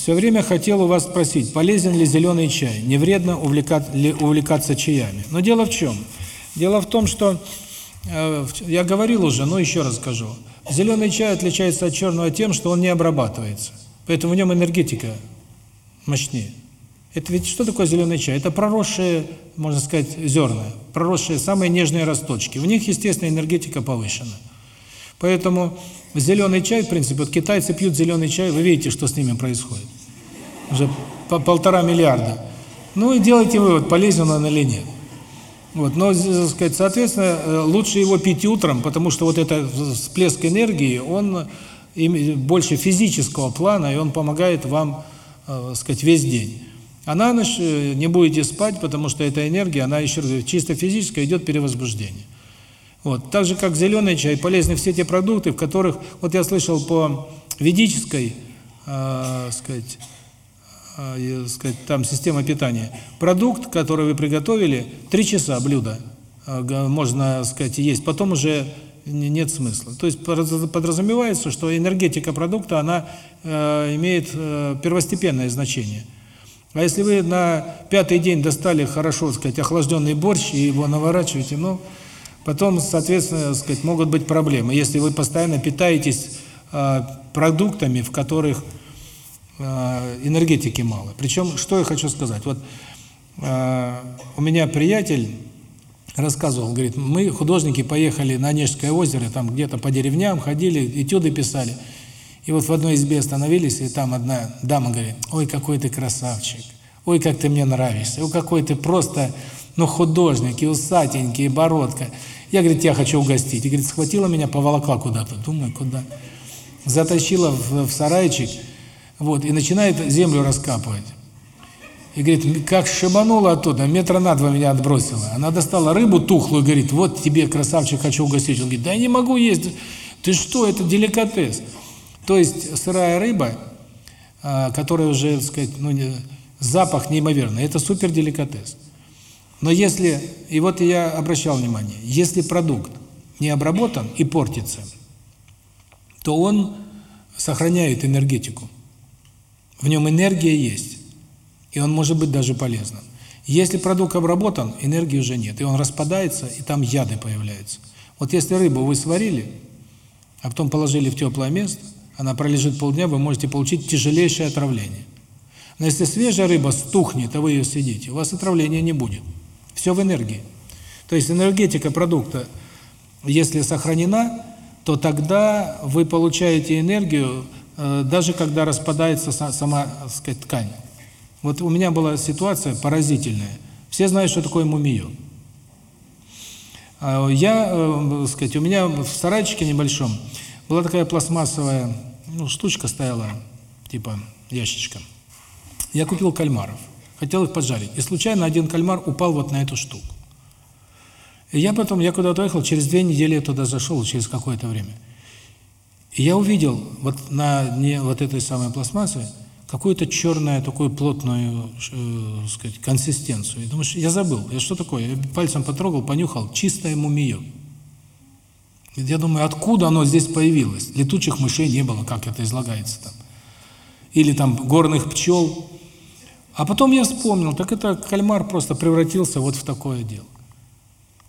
Все время хотел у вас спросить, полезен ли зеленый чай, не вредно увлекать, увлекаться чаями. Но дело в чем? Дело в том, что Э, я говорил уже, но еще раз скажу. Зеленый чай отличается от черного тем, что он не обрабатывается. Поэтому в нем энергетика мощнее. Это ведь что такое зеленый чай? Это проросшие, можно сказать, зерна, проросшие самые нежные росточки. В них, естественно, энергетика повышена. Поэтому зеленый чай, в принципе, вот китайцы пьют зеленый чай, вы видите, что с ними происходит. Уже по полтора миллиарда. Ну и делайте вывод, полезен он или нет. Вот, но, так сказать, соответственно, э, лучше его пить утром, потому что вот этот всплеск энергии, он больше физического плана, и он помогает вам, э, так сказать, весь день. А на ночь э, не будете спать, потому что эта энергия, она еще чисто физическая, идет перевозбуждение. Вот. Так же, как зеленый чай, полезны все те продукты, в которых, вот я слышал по ведической, э, сказать, э, сказать, там система питания. Продукт, который вы приготовили, три часа блюдо э, можно, сказать, есть, потом уже нет смысла. То есть подразумевается, что энергетика продукта, она э, имеет э, первостепенное значение. А если вы на пятый день достали хорошо, сказать, охлажденный борщ и его наворачиваете, ну, потом, соответственно, сказать, могут быть проблемы. Если вы постоянно питаетесь э, продуктами, в которых Э, энергетики мало. Причем, что я хочу сказать. Вот э, у меня приятель рассказывал, говорит, мы, художники, поехали на Онежское озеро, там где-то по деревням ходили, этюды писали. И вот в одной избе остановились, и там одна дама говорит, ой, какой ты красавчик, ой, как ты мне нравишься, ой, какой ты просто, ну, художник, и усатенький, и бородка. Я, говорит, я хочу угостить. И, говорит, схватила меня, поволокла куда-то. Думаю, куда? Затащила в, в сарайчик, вот, и начинает землю раскапывать. И говорит, как шибанула оттуда, метра на два меня отбросила. Она достала рыбу тухлую, говорит, вот тебе, красавчик, хочу угостить. Он говорит, да я не могу есть. Ты что, это деликатес. То есть сырая рыба, а, которая уже, так сказать, ну, запах неимоверный, это супер деликатес. Но если, и вот я обращал внимание, если продукт не обработан и портится, то он сохраняет энергетику. В нем энергия есть, и он может быть даже полезным. Если продукт обработан, энергии уже нет, и он распадается, и там яды появляются. Вот если рыбу вы сварили, а потом положили в теплое место, она пролежит полдня, вы можете получить тяжелейшее отравление. Но если свежая рыба стухнет, а вы ее съедите, у вас отравления не будет. Все в энергии. То есть энергетика продукта, если сохранена, то тогда вы получаете энергию, э, даже когда распадается сама, так сказать, ткань. Вот у меня была ситуация поразительная. Все знают, что такое мумиё. А, я, э, сказать, у меня в сарайчике небольшом была такая пластмассовая, ну, штучка стояла, типа ящичка. Я купил кальмаров, хотел их поджарить, и случайно один кальмар упал вот на эту штуку. И я потом, я куда-то ехал, через две недели я туда зашел, через какое-то время. И я увидел вот на не вот этой самой пластмассе какую-то черную, такую плотную, э, сказать, консистенцию. И думаешь, я забыл, я что такое? Я пальцем потрогал, понюхал, чистое мумиё. Я думаю, откуда оно здесь появилось? Летучих мышей не было, как это излагается там. Или там горных пчел. А потом я вспомнил, так это кальмар просто превратился вот в такое дело.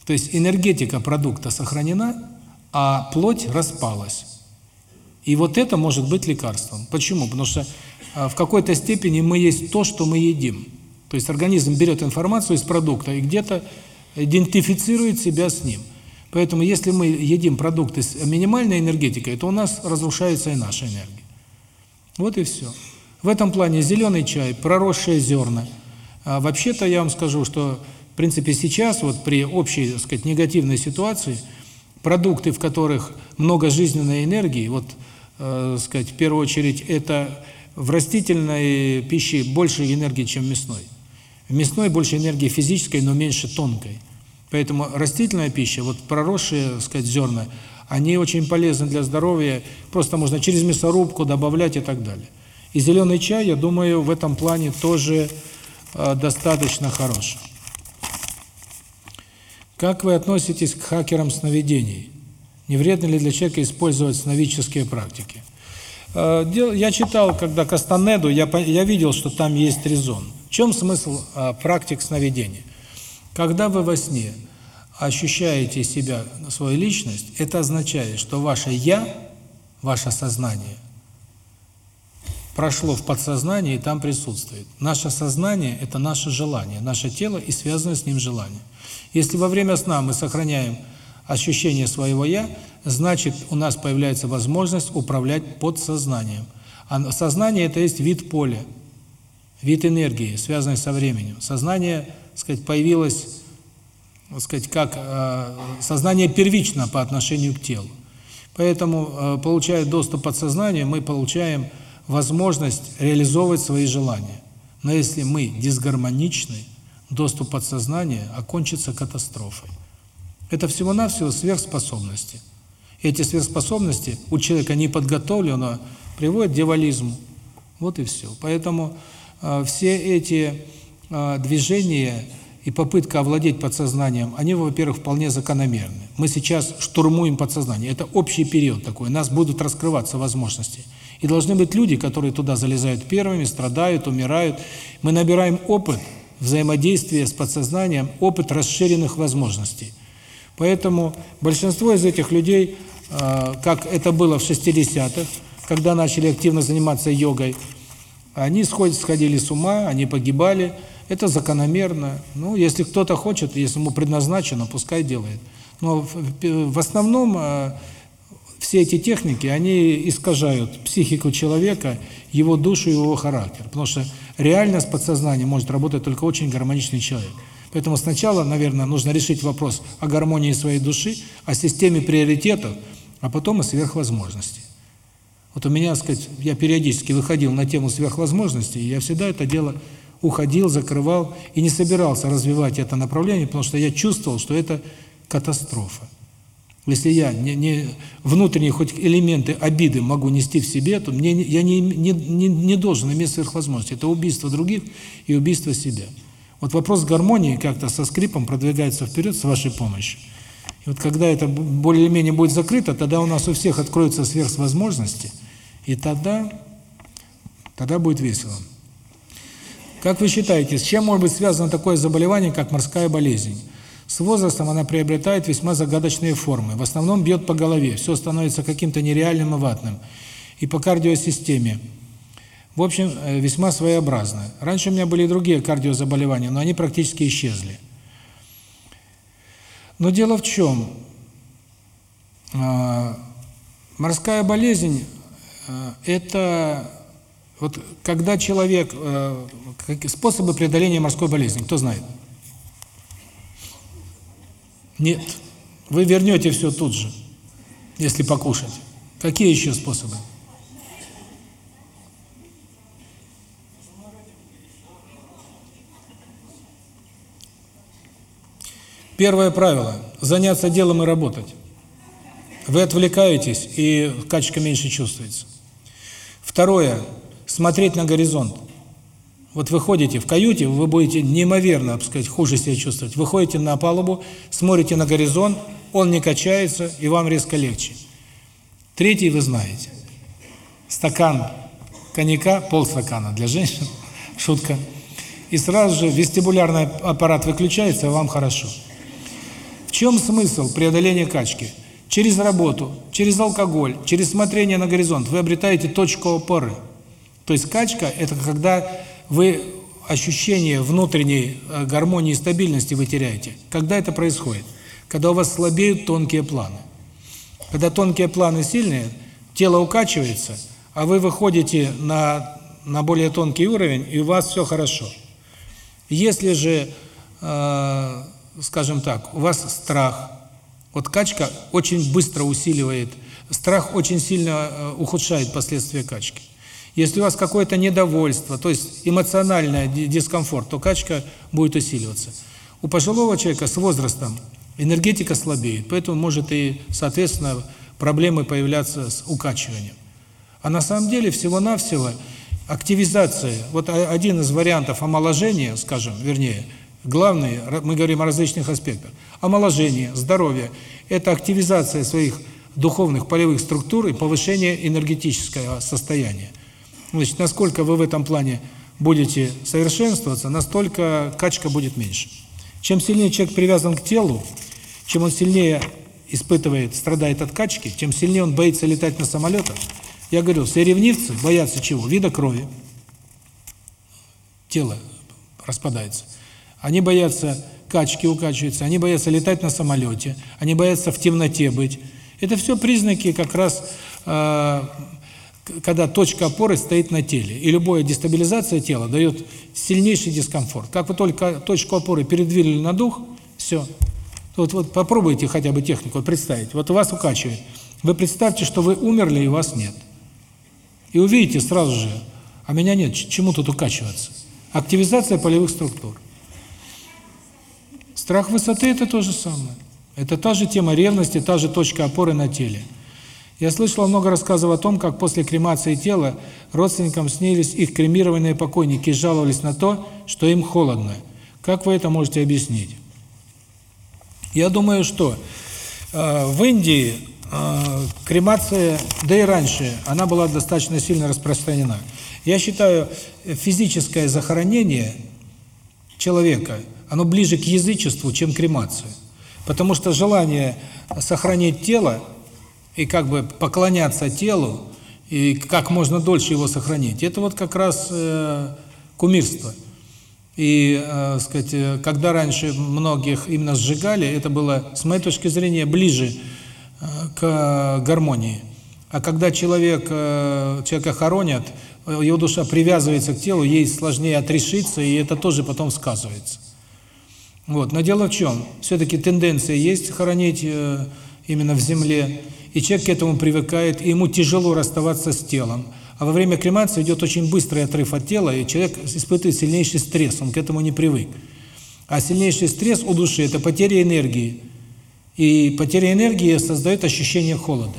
То есть энергетика продукта сохранена, а плоть распалась. И вот это может быть лекарством. Почему? Потому что а, в какой-то степени мы есть то, что мы едим. То есть организм берет информацию из продукта и где-то идентифицирует себя с ним. Поэтому если мы едим продукты с минимальной энергетикой, то у нас разрушается и наша энергия. Вот и все. В этом плане зеленый чай, проросшие зерна. А вообще-то я вам скажу, что в принципе сейчас вот при общей, так сказать, негативной ситуации продукты, в которых много жизненной энергии, вот, э, сказать, в первую очередь это в растительной пище больше энергии, чем мясной. В мясной больше энергии физической, но меньше тонкой. Поэтому растительная пища, вот проросшие, сказать, зерна, они очень полезны для здоровья, просто можно через мясорубку добавлять и так далее. И зеленый чай, я думаю, в этом плане тоже э, достаточно хорош. Как вы относитесь к хакерам сновидений? Не вредно ли для человека использовать сновидческие практики? Э, я читал, когда Кастанеду, я, я видел, что там есть резон. В чем смысл э, практик сновидения? Когда вы во сне ощущаете себя, свою личность, это означает, что ваше «я», ваше сознание, прошло в подсознание и там присутствует. Наше сознание – это наше желание, наше тело и связанное с ним желание. Если во время сна мы сохраняем ощущение своего «я», значит, у нас появляется возможность управлять подсознанием. А сознание – это есть вид поля, вид энергии, связанный со временем. Сознание, так сказать, появилось, так сказать, как э, сознание первично по отношению к телу. Поэтому, э, получая доступ к подсознанию, мы получаем возможность реализовывать свои желания. Но если мы дисгармоничны, доступ подсознания окончится катастрофой. Это всего-навсего сверхспособности. Эти сверхспособности у человека неподготовленного приводят к дьяволизму. Вот и все. Поэтому э, все эти э, движения и попытка овладеть подсознанием, они, во-первых, вполне закономерны. Мы сейчас штурмуем подсознание. Это общий период такой. У нас будут раскрываться возможности. И должны быть люди, которые туда залезают первыми, страдают, умирают. Мы набираем опыт взаимодействия с подсознанием, опыт расширенных возможностей. Поэтому большинство из этих людей а, как это было в 60-х, когда начали активно заниматься йогой, они сходили с ума, они погибали. Это закономерно. Ну, если кто-то хочет, если ему предназначено, пускай делает. Но в основном а, все эти техники, они искажают психику человека, его душу его характер. Потому что реально с подсознанием может работать только очень гармоничный человек. Поэтому сначала, наверное, нужно решить вопрос о гармонии своей души, о системе приоритетов, а потом и сверхвозможности. Вот у меня, сказать, я периодически выходил на тему сверхвозможностей, и я всегда это дело уходил, закрывал и не собирался развивать это направление, потому что я чувствовал, что это катастрофа. Если я не, не внутренние хоть элементы обиды могу нести в себе, то мне я не, не, не, не должен иметь сверхвозможности. Это убийство других и убийство себя. Вот вопрос гармонии как-то со скрипом продвигается вперед с вашей помощью. И вот когда это более-менее будет закрыто, тогда у нас у всех откроются сверхвозможности, и тогда, тогда будет весело. Как вы считаете, с чем может быть связано такое заболевание, как морская болезнь? С возрастом она приобретает весьма загадочные формы. В основном бьет по голове, все становится каким-то нереальным и ватным. И по кардиосистеме. В общем, э, весьма своеобразно. Раньше у меня были другие кардиозаболевания, но они практически исчезли. Но дело в чем? А, морская болезнь э, – это вот когда человек… Э, способы преодоления морской болезни, кто знает? Нет. Вы вернете все тут же, если покушать. Какие еще способы? Первое правило – заняться делом и работать. Вы отвлекаетесь, и качка меньше чувствуется. Второе – смотреть на горизонт. Вот вы ходите в каюте, вы будете неимоверно, так сказать, хуже себя чувствовать. Вы ходите на палубу, смотрите на горизонт, он не качается, и вам резко легче. Третий вы знаете. Стакан коньяка, полстакана для женщин, *laughs* шутка. И сразу же вестибулярный аппарат выключается, и вам хорошо. В чем смысл преодоления качки? Через работу, через алкоголь, через смотрение на горизонт вы обретаете точку опоры. То есть качка – это когда вы ощущение внутренней э, гармонии и стабильности вы теряете. Когда это происходит? Когда у вас слабеют тонкие планы. Когда тонкие планы сильные, тело укачивается, а вы выходите на, на более тонкий уровень, и у вас все хорошо. Если же э, скажем так, у вас страх. Вот качка очень быстро усиливает, страх очень сильно э, ухудшает последствия качки. Если у вас какое-то недовольство, то есть эмоциональный дискомфорт, то качка будет усиливаться. У пожилого человека с возрастом энергетика слабеет, поэтому может и, соответственно, проблемы появляться с укачиванием. А на самом деле всего-навсего активизация, вот один из вариантов омоложения, скажем, вернее, Главное, мы говорим о различных аспектах. Омоложение, здоровье – это активизация своих духовных полевых структур и повышение энергетического состояния. Значит, насколько вы в этом плане будете совершенствоваться, настолько качка будет меньше. Чем сильнее человек привязан к телу, чем он сильнее испытывает, страдает от качки, тем сильнее он боится летать на самолетах. Я говорю, все ревнивцы боятся чего? Вида крови. Тело распадается. Они боятся качки укачиваться, они боятся летать на самолете, они боятся в темноте быть. Это все признаки как раз, э, когда точка опоры стоит на теле. И любая дестабилизация тела дает сильнейший дискомфорт. Как вы только точку опоры передвинули на дух, все. Вот, вот попробуйте хотя бы технику представить. Вот у вас укачивает. Вы представьте, что вы умерли и вас нет. И увидите сразу же, а меня нет, чему тут укачиваться? Активизация полевых структур. Страх высоты – это то же самое. Это та же тема ревности, та же точка опоры на теле. Я слышал много рассказов о том, как после кремации тела родственникам снились их кремированные покойники и жаловались на то, что им холодно. Как вы это можете объяснить? Я думаю, что э, в Индии э, кремация, да и раньше, она была достаточно сильно распространена. Я считаю, физическое захоронение человека – оно ближе к язычеству, чем кремация. Потому что желание сохранить тело и как бы поклоняться телу, и как можно дольше его сохранить, это вот как раз э, кумирство. И, э, сказать, когда раньше многих именно сжигали, это было, с моей точки зрения, ближе э, к гармонии. А когда человек, э, человека хоронят, его душа привязывается к телу, ей сложнее отрешиться, и это тоже потом сказывается. Вот. Но дело в чем? Все-таки тенденция есть хоронить э, именно в земле, и человек к этому привыкает, и ему тяжело расставаться с телом. А во время кремации идет очень быстрый отрыв от тела, и человек испытывает сильнейший стресс, он к этому не привык. А сильнейший стресс у души – это потеря энергии. И потеря энергии создает ощущение холода.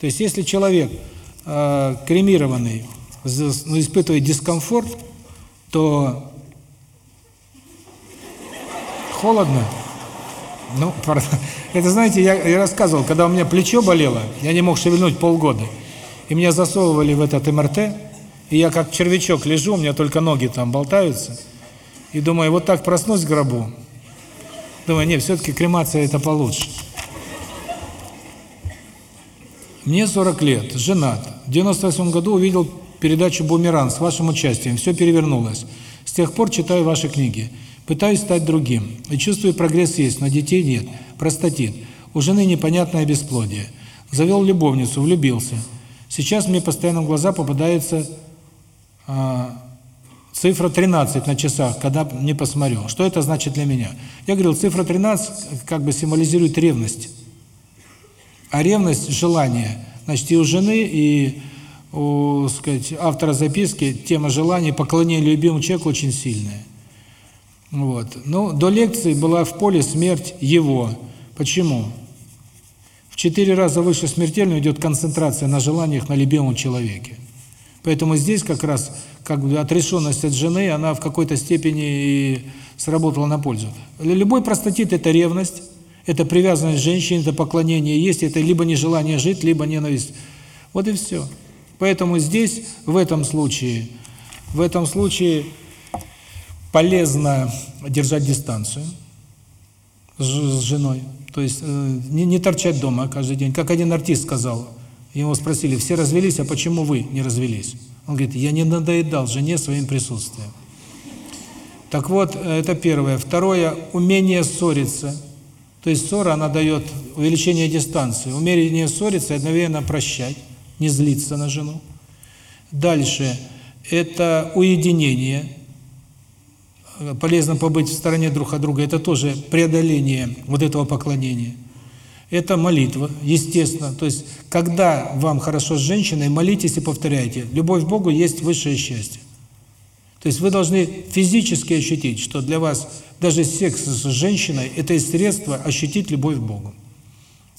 То есть если человек э, кремированный ну, испытывает дискомфорт, то холодно. Ну, это, знаете, я, я рассказывал, когда у меня плечо болело, я не мог шевельнуть полгода, и меня засовывали в этот МРТ, и я как червячок лежу, у меня только ноги там болтаются, и думаю, вот так проснусь в гробу. Думаю, нет, все-таки кремация это получше. Мне 40 лет, женат. В 98 году увидел передачу «Бумеранг» с вашим участием. Все перевернулось. С тех пор читаю ваши книги. Пытаюсь стать другим. И чувствую, прогресс есть, но детей нет. Простатит. У жены непонятное бесплодие. Завел любовницу, влюбился. Сейчас мне постоянно в глаза попадается а, цифра 13 на часах, когда не посмотрю. Что это значит для меня? Я говорил, цифра 13 как бы символизирует ревность. А ревность – желание. Значит, и у жены, и у сказать, автора записки тема желания, поклонения любимому человеку очень сильная. Вот. Ну, до лекции была в поле смерть его. Почему? В четыре раза выше смертельно идет концентрация на желаниях на любимом человеке. Поэтому здесь как раз как бы отрешенность от жены, она в какой-то степени сработала на пользу. Любой простатит – это ревность, это привязанность к женщине, это поклонение есть, это либо нежелание жить, либо ненависть. Вот и все. Поэтому здесь, в этом случае, в этом случае полезно держать дистанцию с женой. То есть э, не, не торчать дома каждый день. Как один артист сказал, его спросили, все развелись, а почему вы не развелись? Он говорит, я не надоедал жене своим присутствием. Так вот, это первое. Второе, умение ссориться. То есть ссора, она дает увеличение дистанции. Умение ссориться и одновременно прощать не злиться на жену. Дальше это уединение. Полезно побыть в стороне друг от друга. Это тоже преодоление вот этого поклонения. Это молитва, естественно. То есть, когда вам хорошо с женщиной, молитесь и повторяйте. Любовь к Богу есть высшее счастье. То есть вы должны физически ощутить, что для вас даже секс с женщиной – это и средство ощутить любовь к Богу.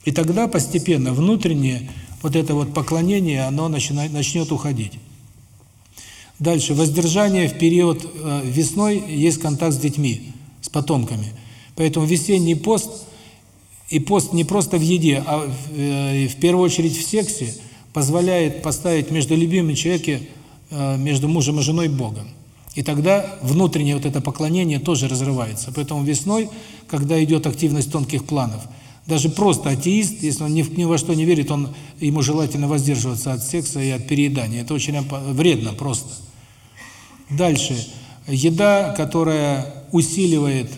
И тогда постепенно внутреннее вот это вот поклонение, оно начинает, начнет уходить. Дальше. Воздержание в период э, весной есть контакт с детьми, с потомками. Поэтому весенний пост, и пост не просто в еде, а в, э, первую очередь в сексе, позволяет поставить между любимыми человеком, э, между мужем и женой Богом. И тогда внутреннее вот это поклонение тоже разрывается. Поэтому весной, когда идет активность тонких планов – даже просто атеист, если он ни, ни во что не верит, он ему желательно воздерживаться от секса и от переедания. Это очень вредно просто. Дальше. Еда, которая усиливает,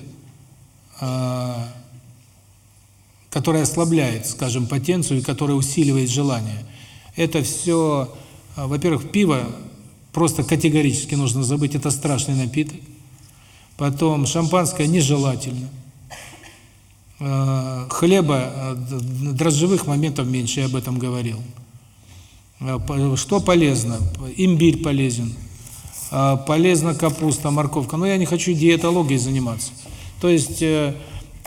э, которая ослабляет, скажем, потенцию, и которая усиливает желание. Это все, а, во-первых, пиво просто категорически нужно забыть, это страшный напиток. Потом шампанское нежелательно. Э, хлеба, э, дрожжевых моментов меньше, я об этом говорил. Э, что полезно? Имбирь полезен. Полезна капуста, морковка. Но я не хочу диетологией заниматься. То есть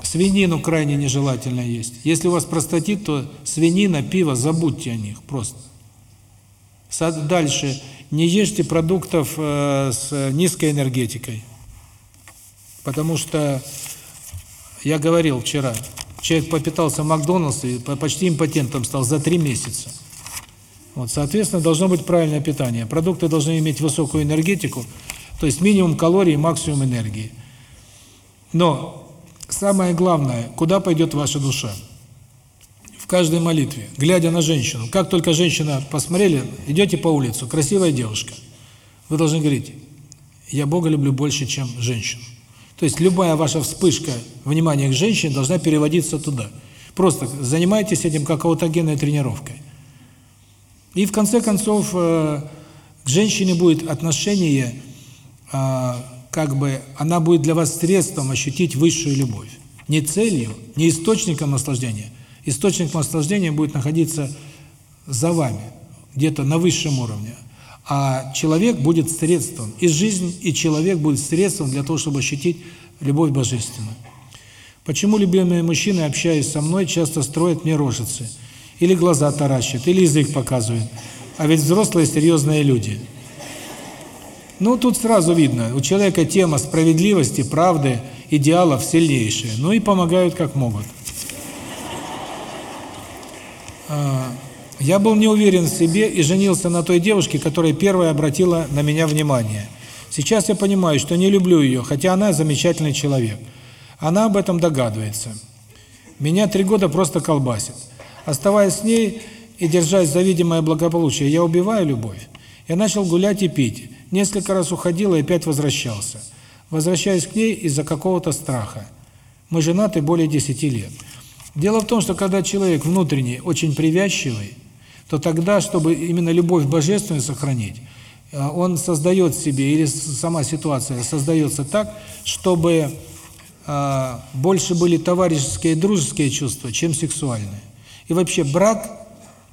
свинину крайне нежелательно есть. Если у вас простатит, то свинина, пиво, забудьте о них просто. Дальше. Не ешьте продуктов с низкой энергетикой. Потому что я говорил вчера, человек попитался в Макдональдсе и почти импотентом стал за три месяца. Вот, соответственно, должно быть правильное питание. Продукты должны иметь высокую энергетику, то есть минимум калорий, максимум энергии. Но самое главное, куда пойдет ваша душа? В каждой молитве, глядя на женщину. Как только женщина посмотрели, идете по улицу, красивая девушка. Вы должны говорить, я Бога люблю больше, чем женщину. То есть любая ваша вспышка внимания к женщине должна переводиться туда. Просто занимайтесь этим как аутогенной тренировкой. И в конце концов э, к женщине будет отношение, э, как бы она будет для вас средством ощутить высшую любовь. Не целью, не источником наслаждения. Источник наслаждения будет находиться за вами, где-то на высшем уровне а человек будет средством. И жизнь, и человек будет средством для того, чтобы ощутить любовь божественную. Почему любимые мужчины, общаясь со мной, часто строят мне рожицы? Или глаза таращат, или язык показывают. А ведь взрослые серьезные люди. Ну, тут сразу видно, у человека тема справедливости, правды, идеалов сильнейшая. Ну и помогают как могут. Я был не уверен в себе и женился на той девушке, которая первая обратила на меня внимание. Сейчас я понимаю, что не люблю ее, хотя она замечательный человек. Она об этом догадывается. Меня три года просто колбасит. Оставаясь с ней и держась за видимое благополучие, я убиваю любовь. Я начал гулять и пить. Несколько раз уходил и опять возвращался. Возвращаюсь к ней из-за какого-то страха. Мы женаты более 10 лет. Дело в том, что когда человек внутренний очень привязчивый, то тогда, чтобы именно любовь божественную сохранить, э, он создает себе, или сама ситуация создается так, чтобы э, больше были товарищеские и дружеские чувства, чем сексуальные. И вообще брак,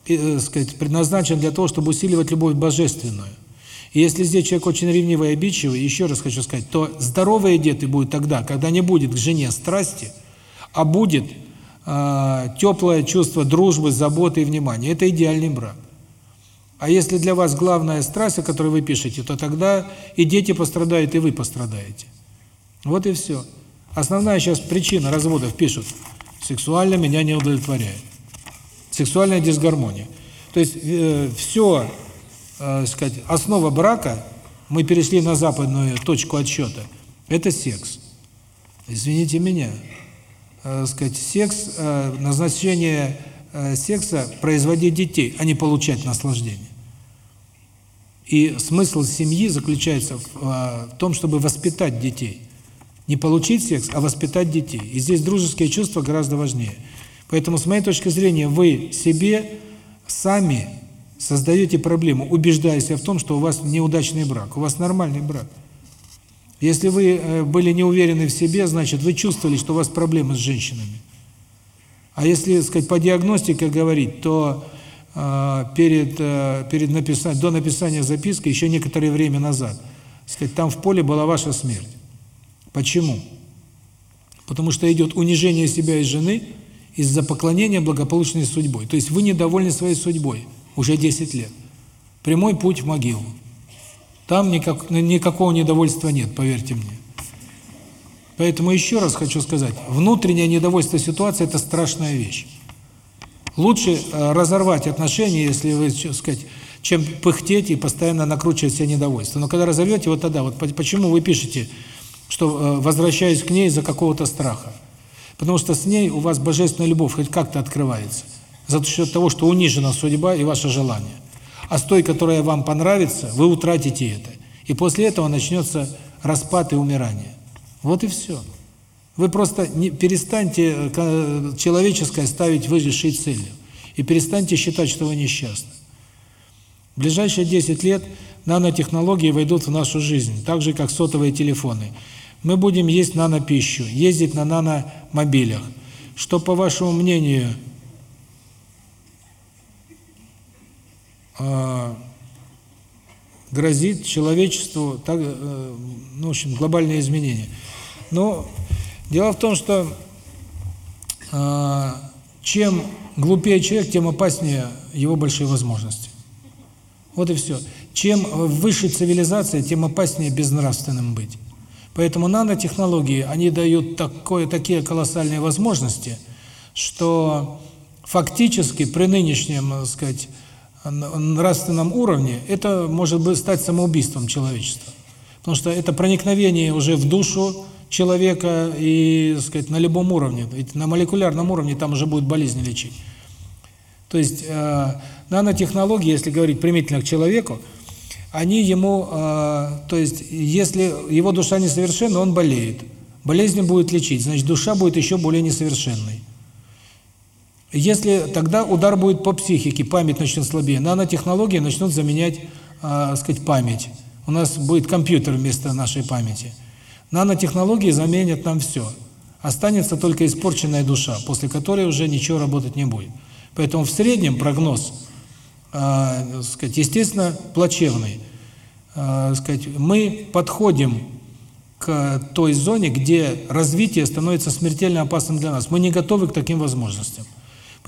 э, сказать, предназначен для того, чтобы усиливать любовь божественную. И если здесь человек очень ревнивый и обидчивый, еще раз хочу сказать, то здоровые дети будут тогда, когда не будет к жене страсти, а будет э, теплое чувство дружбы, заботы и внимания. Это идеальный брак. А если для вас главная страсть, о которой вы пишете, то тогда и дети пострадают, и вы пострадаете. Вот и все. Основная сейчас причина разводов пишут, сексуально меня не удовлетворяет. Сексуальная дисгармония. То есть э, все, э, сказать, основа брака, мы перешли на западную точку отсчета, это секс. Извините меня, э, сказать, секс, э, назначение э, секса производить детей, а не получать наслаждение. И смысл семьи заключается в, том, чтобы воспитать детей. Не получить секс, а воспитать детей. И здесь дружеские чувства гораздо важнее. Поэтому, с моей точки зрения, вы себе сами создаете проблему, убеждая себя в том, что у вас неудачный брак. У вас нормальный брак. Если вы э, были не уверены в себе, значит, вы чувствовали, что у вас проблемы с женщинами. А если, сказать, по диагностике говорить, то э, перед э, перед написанием до написания записки еще некоторое время назад, сказать, там в поле была ваша смерть. Почему? Потому что идет унижение себя и жены из-за поклонения благополучной судьбой. То есть вы недовольны своей судьбой уже 10 лет. Прямой путь в могилу. Там никак, никакого недовольства нет, поверьте мне. Поэтому еще раз хочу сказать, внутреннее недовольство ситуации – это страшная вещь. Лучше э, разорвать отношения, если вы, так сказать, чем пыхтеть и постоянно накручивать себе недовольство. Но когда разорвете, вот тогда, вот почему вы пишете, что э, возвращаюсь к ней из-за какого-то страха? Потому что с ней у вас божественная любовь хоть как-то открывается. За счет того, что унижена судьба и ваше желание. А с той, которая вам понравится, вы утратите это. И после этого начнется распад и умирание. Вот и все. Вы просто не перестаньте э, человеческое ставить высшей целью. И перестаньте считать, что вы несчастны. В ближайшие 10 лет нанотехнологии войдут в нашу жизнь, так же, как сотовые телефоны. Мы будем есть нанопищу, ездить на наномобилях. Что, по вашему мнению, грозит человечеству, так, э, ну, в общем, глобальные изменения. Но дело в том, что э, чем глупее человек, тем опаснее его большие возможности. Вот и все. Чем выше цивилизация, тем опаснее безнравственным быть. Поэтому нанотехнологии, они дают такое, такие колоссальные возможности, что фактически при нынешнем, так сказать, нравственном уровне это может быть стать самоубийством человечества. Потому что это проникновение уже в душу человека и, так сказать, на любом уровне. Ведь на молекулярном уровне там уже будет болезни лечить. То есть э, нанотехнологии, если говорить примитивно к человеку, они ему, э, то есть если его душа несовершенна, он болеет. Болезнь будет лечить, значит душа будет еще более несовершенной. Если тогда удар будет по психике, память начнет слабее, нанотехнологии начнут заменять, э, сказать, память. У нас будет компьютер вместо нашей памяти. Нанотехнологии заменят нам все. Останется только испорченная душа, после которой уже ничего работать не будет. Поэтому в среднем прогноз, э, сказать, естественно, плачевный. Э, сказать, мы подходим к той зоне, где развитие становится смертельно опасным для нас. Мы не готовы к таким возможностям.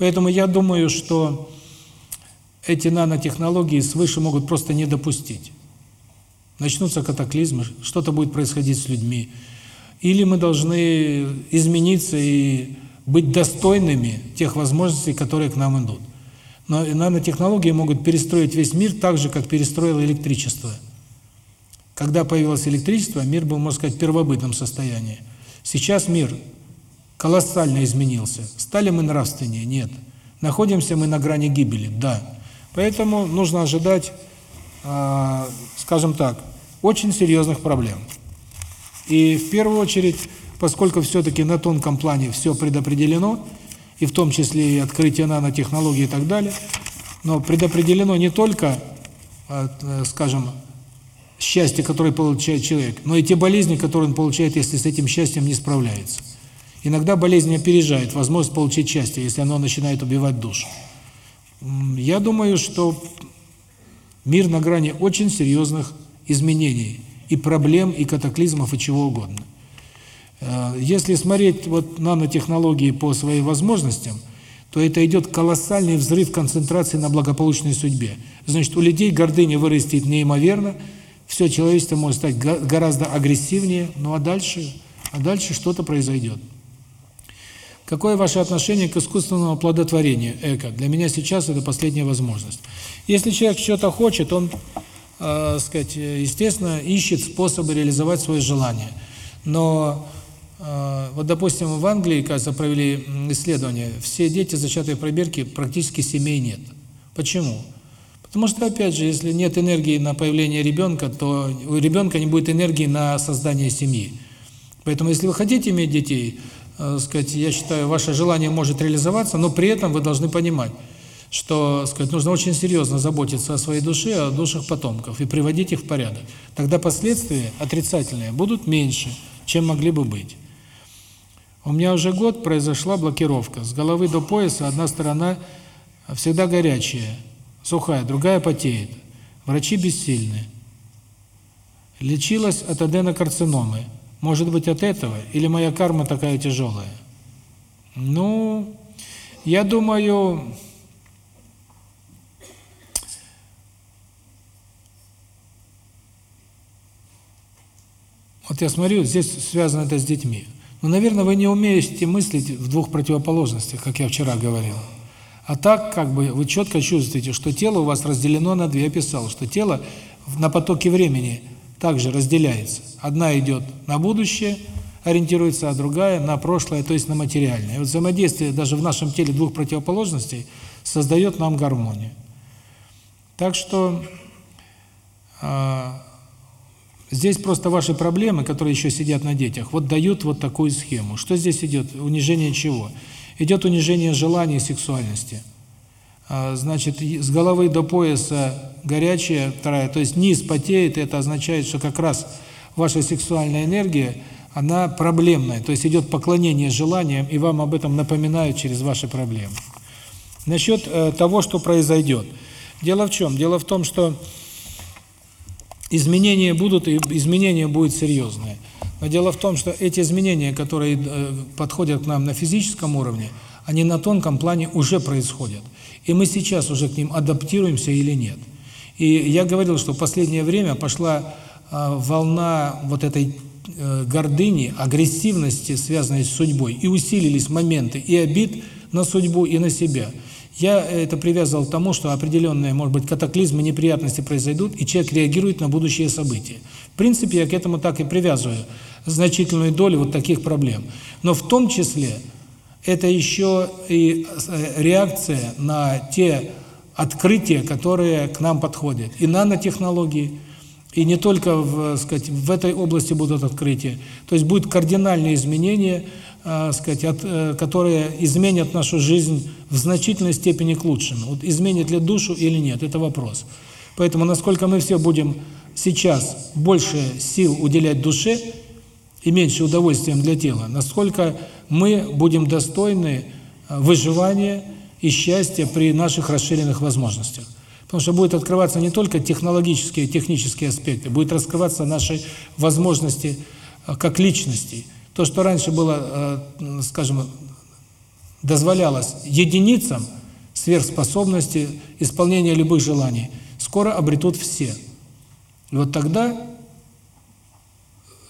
Поэтому я думаю, что эти нанотехнологии свыше могут просто не допустить. Начнутся катаклизмы, что-то будет происходить с людьми. Или мы должны измениться и быть достойными тех возможностей, которые к нам идут. Но нанотехнологии могут перестроить весь мир так же, как перестроило электричество. Когда появилось электричество, мир был, можно сказать, в первобытном состоянии. Сейчас мир колоссально изменился. Стали мы нравственнее? Нет. Находимся мы на грани гибели? Да. Поэтому нужно ожидать, э, скажем так, очень серьезных проблем. И в первую очередь, поскольку все-таки на тонком плане все предопределено, и в том числе и открытие нанотехнологий и так далее, но предопределено не только, э, скажем, счастье, которое получает человек, но и те болезни, которые он получает, если с этим счастьем не справляется. Иногда болезнь опережает возможность получить счастье, если оно начинает убивать душу. Я думаю, что мир на грани очень серьезных изменений и проблем, и катаклизмов, и чего угодно. Э, если смотреть вот нанотехнологии по своим возможностям, то это идет колоссальный взрыв концентрации на благополучной судьбе. Значит, у людей гордыня вырастет неимоверно, все человечество может стать гораздо агрессивнее, ну а дальше, а дальше что-то произойдет. Какое ваше отношение к искусственному оплодотворению, эко? Для меня сейчас это последняя возможность. Если человек что-то хочет, он, э, сказать, естественно, ищет способы реализовать свое желание. Но э, вот, допустим, в Англии, кажется, провели исследование, все дети, зачатые в пробирке, практически семей нет. Почему? Потому что, опять же, если нет энергии на появление ребенка, то у ребенка не будет энергии на создание семьи. Поэтому, если вы хотите иметь детей, э, сказать, я считаю, ваше желание может реализоваться, но при этом вы должны понимать, что, сказать, нужно очень серьезно заботиться о своей душе, о душах потомков и приводить их в порядок. Тогда последствия отрицательные будут меньше, чем могли бы быть. У меня уже год произошла блокировка. С головы до пояса одна сторона всегда горячая, сухая, другая потеет. Врачи бессильны. Лечилась от аденокарциномы. Может быть, от этого? Или моя карма такая тяжелая? Ну, я думаю... Вот я смотрю, здесь связано это с детьми. Но, наверное, вы не умеете мыслить в двух противоположностях, как я вчера говорил. А так, как бы, вы четко чувствуете, что тело у вас разделено на две. Я писал, что тело на потоке времени также разделяется. Одна идет на будущее, ориентируется, а другая на прошлое, то есть на материальное. И вот взаимодействие даже в нашем теле двух противоположностей создает нам гармонию. Так что э, здесь просто ваши проблемы, которые еще сидят на детях, вот дают вот такую схему. Что здесь идет? Унижение чего? Идет унижение желаний и сексуальности. А, значит, с головы до пояса горячая, вторая, то есть низ потеет, это означает, что как раз ваша сексуальная энергия, она проблемная, то есть идет поклонение желаниям, и вам об этом напоминают через ваши проблемы. Насчет э, того, что произойдет. Дело в чем? Дело в том, что изменения будут, и изменения будут серьезные. Но дело в том, что эти изменения, которые э, подходят к нам на физическом уровне, они на тонком плане уже происходят. И мы сейчас уже к ним адаптируемся или нет. И я говорил, что в последнее время пошла э, волна вот этой э, гордыни, агрессивности, связанной с судьбой, и усилились моменты и обид на судьбу, и на себя. Я это привязывал к тому, что определенные, может быть, катаклизмы, неприятности произойдут, и человек реагирует на будущие события. В принципе, я к этому так и привязываю значительную долю вот таких проблем. Но в том числе это еще и э, реакция на те открытия, которые к нам подходят. И нанотехнологии, и не только в, сказать, в этой области будут открытия. То есть будут кардинальные изменения, э, сказать, от, э, которые изменят нашу жизнь в значительной степени к лучшему. Вот изменит ли душу или нет, это вопрос. Поэтому насколько мы все будем сейчас больше сил уделять душе и меньше удовольствием для тела, насколько мы будем достойны э, выживания и счастья при наших расширенных возможностях. Потому что будет открываться не только технологические, технические аспекты, будет раскрываться наши возможности э, как личностей. То, что раньше было, э, скажем, дозволялось единицам сверхспособности, исполнения любых желаний, скоро обретут все. И вот тогда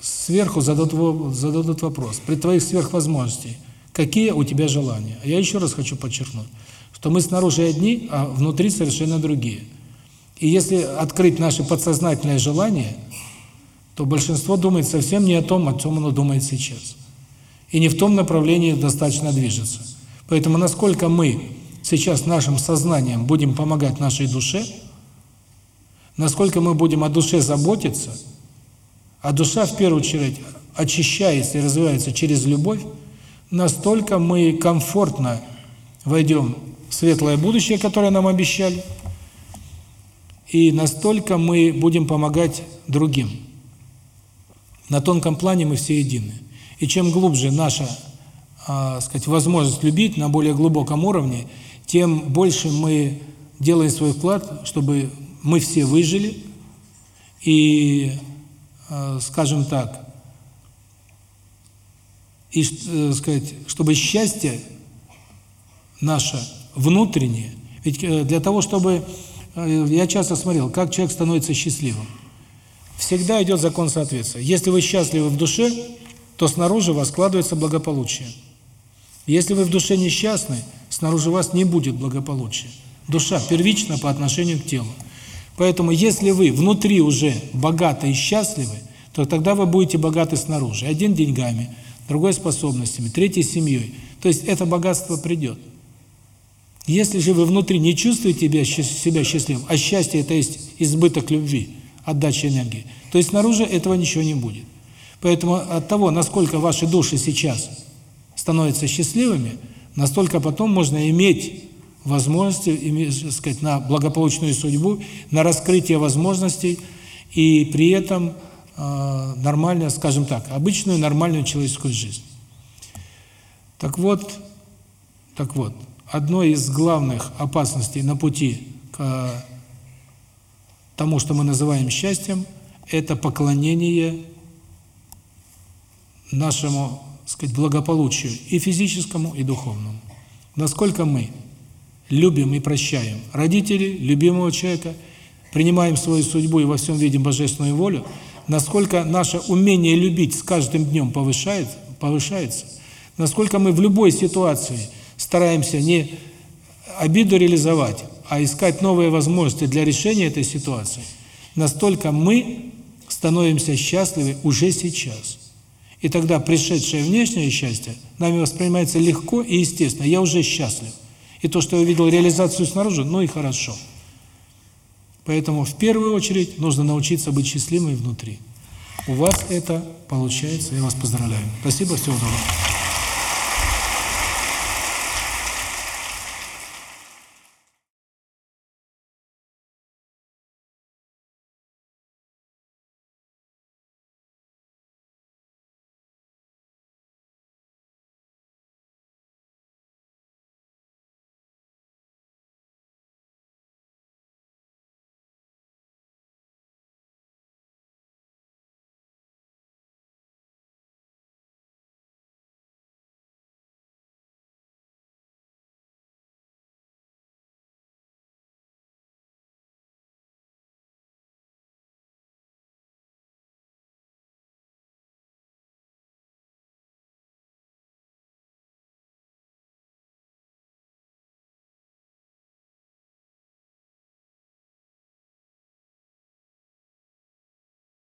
сверху зададут, зададут вопрос, при твоих сверхвозможностях, какие у тебя желания? Я еще раз хочу подчеркнуть, что мы снаружи одни, а внутри совершенно другие. И если открыть наши подсознательные желания, то большинство думает совсем не о том, о чем оно думает сейчас. И не в том направлении достаточно движется. Поэтому насколько мы сейчас нашим сознанием будем помогать нашей душе, насколько мы будем о душе заботиться, а душа в первую очередь очищается и развивается через любовь, настолько мы комфортно войдем в светлое будущее, которое нам обещали, и настолько мы будем помогать другим. На тонком плане мы все едины. И чем глубже наша, э, сказать, возможность любить на более глубоком уровне, тем больше мы делаем свой вклад, чтобы мы все выжили и, э, скажем так, и, э, сказать, чтобы счастье наше внутреннее, ведь э, для того, чтобы э, я часто смотрел, как человек становится счастливым. Всегда идет закон соответствия. Если вы счастливы в душе, то снаружи вас складывается благополучие. Если вы в душе несчастны, снаружи вас не будет благополучия. Душа первична по отношению к телу. Поэтому если вы внутри уже богаты и счастливы, то тогда вы будете богаты снаружи. Один деньгами, другой способностями, третий семьей. То есть это богатство придет. Если же вы внутри не чувствуете себя счастливым, а счастье – это есть избыток любви, отдача энергии, то есть снаружи этого ничего не будет. Поэтому от того, насколько ваши души сейчас становятся счастливыми, настолько потом можно иметь возможности, иметь, сказать, на благополучную судьбу, на раскрытие возможностей и при этом нормально, скажем так, обычную нормальную человеческую жизнь. Так вот, так вот, одной из главных опасностей на пути к тому, что мы называем счастьем, это поклонение нашему, сказать, благополучию и физическому, и духовному. Насколько мы любим и прощаем родителей, любимого человека, принимаем свою судьбу и во всем видим божественную волю, насколько наше умение любить с каждым днем повышает, повышается, насколько мы в любой ситуации стараемся не обиду реализовать, а искать новые возможности для решения этой ситуации, настолько мы становимся счастливы уже сейчас. И тогда пришедшее внешнее счастье нами воспринимается легко и естественно. Я уже счастлив. И то, что я увидел реализацию снаружи, ну и хорошо. Поэтому в первую очередь нужно научиться быть счастливым внутри. У вас это получается, я вас поздравляю. Спасибо, всего доброго.